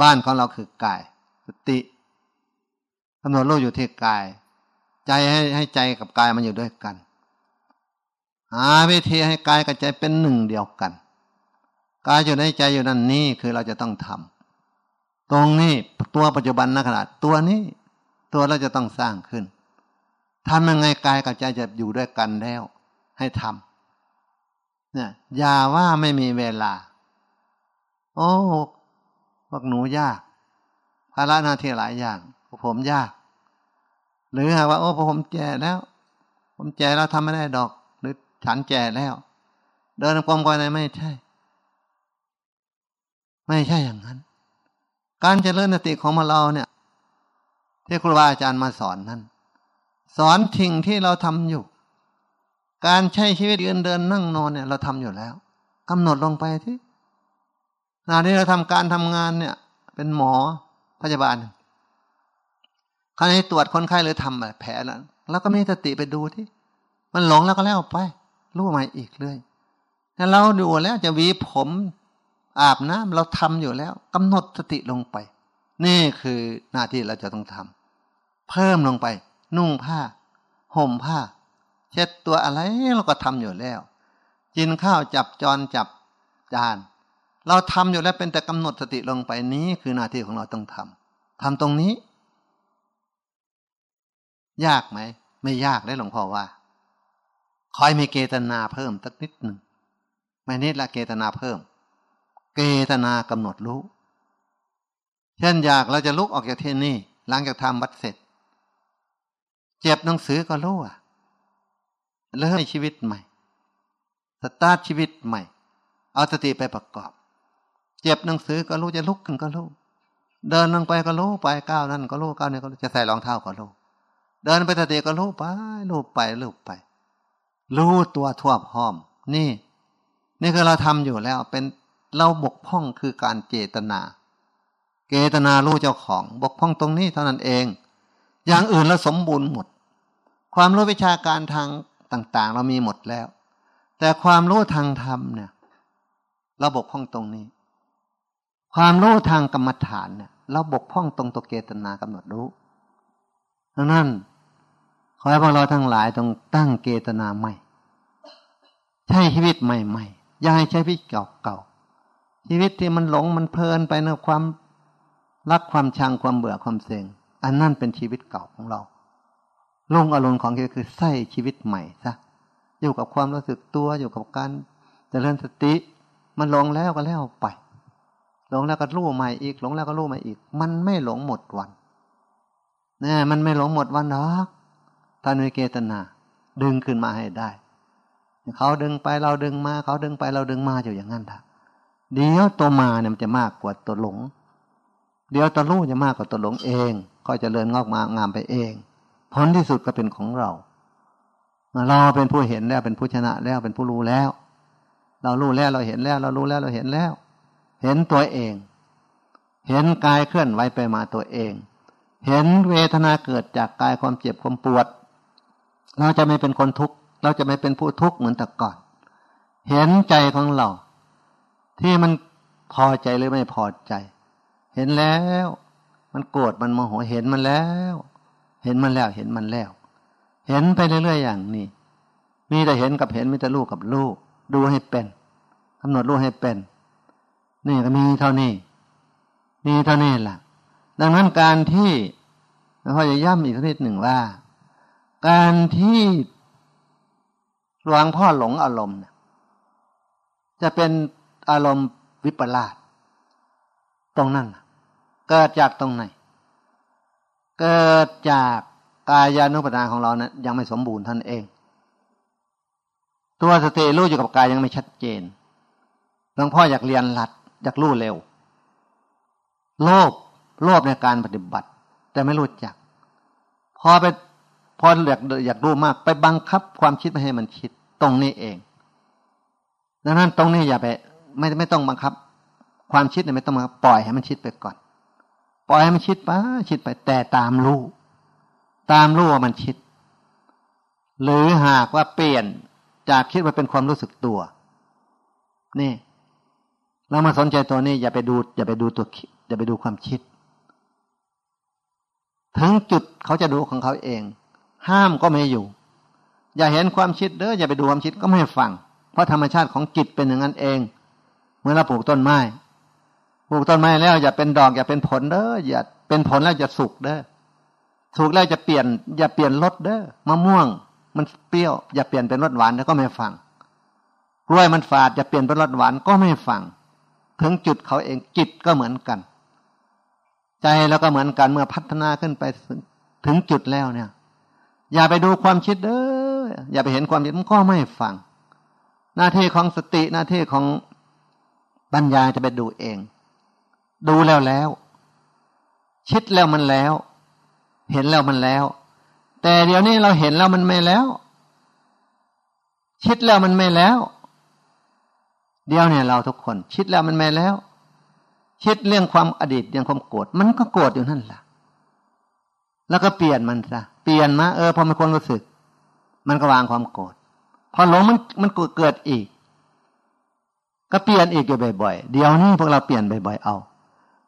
บ้านของเราคือกาย สติกำหนดรู้อยู่ที่กาย ใจให้ให้ใจกับกายมันอยู่ด้วยกัน หาวิธีให้กายกับใจเป็นหนึ่งเดียวกันกายอยู่ในใจอยู่นั่นนี่คือเราจะต้องทำตรงนี้ตัวปัจจุบันนะขนาดตัวนี้ ตัวเราจะต้องสร้างขึ้นทำยังไงกายกับใจจะอยู่ด้วยกันแล้ว ให้ทำเนี่ยอย่าว่าไม่มีเวลา โอ้พวกหนูยากภาระหน้าที่หลายอย่างผมยาก หรือหากว่า โอ้ผมแก่แล้ว ผมแก่แล้วทำไม่ได้ดอก ฉันแก่แล้ว เดินกรมก่อนไม่ใช่ ไม่ใช่อย่างนั้น การเจริญสติของมาเราเนี่ย ที่ครูบาอาจารย์มาสอนนั้น สอนทิ้งที่เราทำอยู่ การใช้ชีวิตยืนเดินนั่งนอนเนี่ย เราทำอยู่แล้วกำหนดลงไปที่ขณะที่เราทำการทำงานเนี่ย เป็นหมอพยาบาลคราวนี้ตรวจคนไข้หรือทำแผลแล้วแล้วก็มีสติไปดูที่ มันหลงแล้วก็แล้วไป รู้ใหม่อีกเรื่อยถ้าเราดูแล้วจะวีผมอาบน้ำเราทำอยู่แล้ว กำหนดสติลงไป นี่คือหน้าที่เราจะต้องทำเพิ่มลงไป นุ่งผ้า ห่มผ้า เช็ดตัวอะไรเราก็ทำอยู่แล้ว กินข้าวจับจอนจับจาน เราทำอยู่แล้วเป็นแต่กำหนดสติลงไปนี้คือหน้าที่ของเราต้องทำทำตรงนี้ ยากไหม ไม่ยากได้หลวงพ่อว่า คอยมีเกตนาเพิ่มสักนิดหนึ่งไม่นิดละเกตนาเพิ่ม เกตนากำหนดรู้ เช่นอยากเราจะลุกออกจากที่นี่ หลังจากทำวัดเสร็จ เจ็บหนังสือก็รู้อะเริ่มชีวิตใหม่ สตาร์ทชีวิตใหม่ เอาสติไปประกอบ เจ็บหนังสือก็รู้จะลุกขึ้นก็รู้เดินลงไปก็รู้ไปก้าวนั่นก็รู้ก้าวนี้ก็รู้จะใส่รองเท้าก็รู้เดินไปสติก็รู้ไปรู้ไปรู้ไป รู้ตัวทั่วพร้อม นี่ นี่คือเราทำอยู่แล้ว เป็นเราบกพร่องคือการเจตนา เจตนารู้เจ้าของบกพร่องตรงนี้เท่านั้นเอง อย่างอื่นเราสมบูรณ์หมด ความรู้วิชาการทางต่าง ๆ เรามีหมดแล้ว แต่ความรู้ทางธรรมเนี่ย เราบกพร่องตรงนี้ ความรู้ทางกรรมฐานเนี่ยเราบกพร่องตรงตัวเจตนากำหนดรู้ดังนั้นขอให้พวกเราทั้งหลายต้องตั้งเจตนาใหม่ ใช้ชีวิตใหม่ๆอย่าให้ใช้ชีวิตเก่าๆชีวิตที่มันหลงมันเพลินไปในความรักความชังความเบื่อความเซ็งอันนั่นเป็นชีวิตเก่าของเรา ลงอารมณ์ของคือคือใส่ชีวิตใหม่ซะอยู่กับความรู้สึกตัวอยู่กับการเจริญสติ มันหลงแล้วก็แล้วไปหลงแล้วก็รู้ใหม่อีกหลงแล้วก็รู้ใหม่อีก มันไม่หลงหมดวันนี่มันไม่หลงหมดวันหรอกท่านวิเกตนา ดึงขึ้นมาให้ได้ เขาดึงไปเราดึงมา เขาดึงไปเราดึงมาอยู่อย่างนั้นท่าเดี๋ยวตัวมาเนี่ยมันจะมากกว่าตัวหลง เดี๋ยวตัวรู้จะมากกว่าตัวหลงเอง ก็จะเริญงอกมางามไปเองผลที่สุดก็เป็นของเราเราเป็นผู้เห็นแล้วเป็นผู้ชนะแล้วเป็นผู้รู้แล้ว เรารู้แล้วเราเห็นแล้ว เรารู้แล้วเราเห็นแล้ว เห็นตัวเอง เห็นกายเคลื่อนไหวไปมาตัวเอง เห็นเวทนาเกิดจากกายความเจ็บความปวด เราจะไม่เป็นคนทุกข์ เราจะไม่เป็นผู้ทุกข์เหมือนแต่ก่อน เห็นใจของเรา ที่มันพอใจหรือไม่พอใจ เห็นแล้ว มันโกรธมันโมโหเห็นมันแล้ว เห็นมันแล้วเห็นมันแล้ว เห็นไปเรื่อยๆอย่างนี้ มีแต่เห็นกับเห็นมีแต่ลูกกับลูก ดูให้เป็นกำหนดรู้ให้เป็น นี่ก็มีเท่านี้ มีเท่านี้แหละดังนั้นการที่แล้วเขาจะย้ำอีกนิดหนึ่งว่า การที่ หลวงพ่อหลงอารมณ์จะเป็นอารมณ์วิปลาสตรงนั้นเกิดจากตรงไหน เกิดจากกายานุปัฏนาของเรานะยังไม่สมบูรณ์ท่านเอง ตัวสติรู้อยู่กับกายยังไม่ชัดเจนหลวงพ่ออยากเรียนหลัดอยากรู้เร็ว โลภโลภในการปฏิบัติ แต่ไม่รู้จัก พอไป พออยากอยากรู้มากไปบังคับความคิดไม่ให้มันคิด ตรงนี้เอง ดังนั้นตรงนี้อย่าไป ไม่ไม่ต้องบังคับ ความคิดเนี่ยไม่ต้องมาปล่อยให้มันคิดไปก่อน ปล่อยให้มันคิดไปคิดไป แต่ตามรู้ตามรู้ว่ามันคิด หรือหากว่าเปลี่ยนจากคิดมาเป็นความรู้สึกตัว นี่เรามาสนใจตัวนี้ อย่าไปดู อย่าไปดูตัวคิดอย่าไปดูความคิด ถึงจุดเขาจะดูของเขาเอง ห้ามก็ไม่อยู่ อย่าเห็นความคิดเด้ออย่าไปดูความคิดก็ไม่ฟัง เพราะธรรมชาติของจิตเป็นอย่างนั้นเอง เมื่อเราปลูกต้นไม้ปลูกต้นไม้แล้วอย่าเป็นดอกอย่าเป็นผลเด้ออย่าเป็นผลแล้วจะสุกเด้อสุกแล้วจะเปลี่ยน อย่าเปลี่ยนรสเด้อมะม่วง มันเปรี้ยว อย่าเปลี่ยนเป็นรสหวานแล้วก็ไม่ฟังกล้วยมันฝาดอย่าเปลี่ยนเป็นรสหวานก็ไม่ฟัง ถึงจุดเขาเองจิตก็เหมือนกัน ใจแล้วก็เหมือนกันเมื่อพัฒนาขึ้นไปถึงจุดแล้วเนี่ย อย่าไปดูความคิดเด้ออย่าไปเห็นความคิดมันก็ไม่ฟัง หน้าที่ของสติหน้าที่ของปัญญาจะไปดูเอง ดูแล้วแล้ว คิดแล้วมันแล้ว เห็นแล้วมันแล้ว แต่เดี๋ยวนี้เราเห็นแล้วมันไม่แล้ว คิดแล้วมันไม่แล้ว เดี๋ยวเนี่ยเราทุกคน คิดแล้วมันไม่แล้ว คิดเรื่องความอดีตเรื่องความโกรธมันก็โกรธอยู่นั่นแหละ แล้วก็เปลี่ยนมันซะเปลี่ยนมาเออพอมันคนรู้สึก มันก็วางความโกรธพอหลงมันมันเกิดอีก ก็เปลี่ยนอีกอยู่บ่อยๆเดี๋ยวนี้พวกเราเปลี่ยนบ่อยๆเอา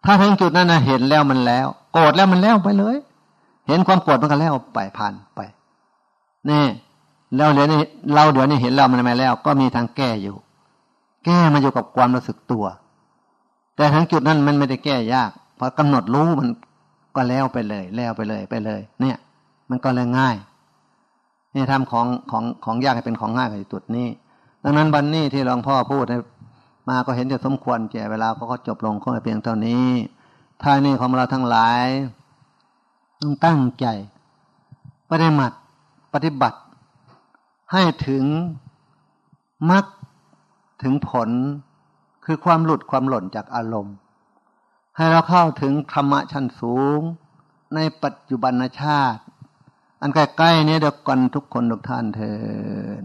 ถ้าถึงจุดนั้นนะเห็นแล้วมันแล้ว โกรธแล้วมันแล้วไปเลย เห็นความโกรธมันก็แล้วไปผ่านไปนี่แล้วเดี๋ยวนี้เราเดี๋ยวนี้เห็นแล้วมันไม่แล้ว ก็มีทางแก้อยู่ แก้มาอยู่กับความรู้สึกตัว แต่ทั้งจุดนั้นมันไม่ได้แก้ยากเพอกำหนดรู้มัน ก็แล้วไปเลย แล้วไปเลยไปเลย เนี่ย มันก็เลยง่ายเนี่ยทำของของของยากให้เป็นของง่ายในจุดนี้ ดังนั้นวันนี้ที่หลวงพ่อพูดมาก็เห็นจะสมควรแก่เวลาก็จบลงก็เพียงเท่านี้ท่านี้ของเราทั้งหลายต้องตั้งใจปฏิบัติปฏิบัติ ให้ถึงมรรคถึงผลคือความหลุดความหล่นจากอารมณ์ ให้เราเข้าถึงธรรมะชั้นสูง ในปัจจุบันชาติ อันใกล้ๆนี้เดียวกันทุกคนทุกท่านเถิด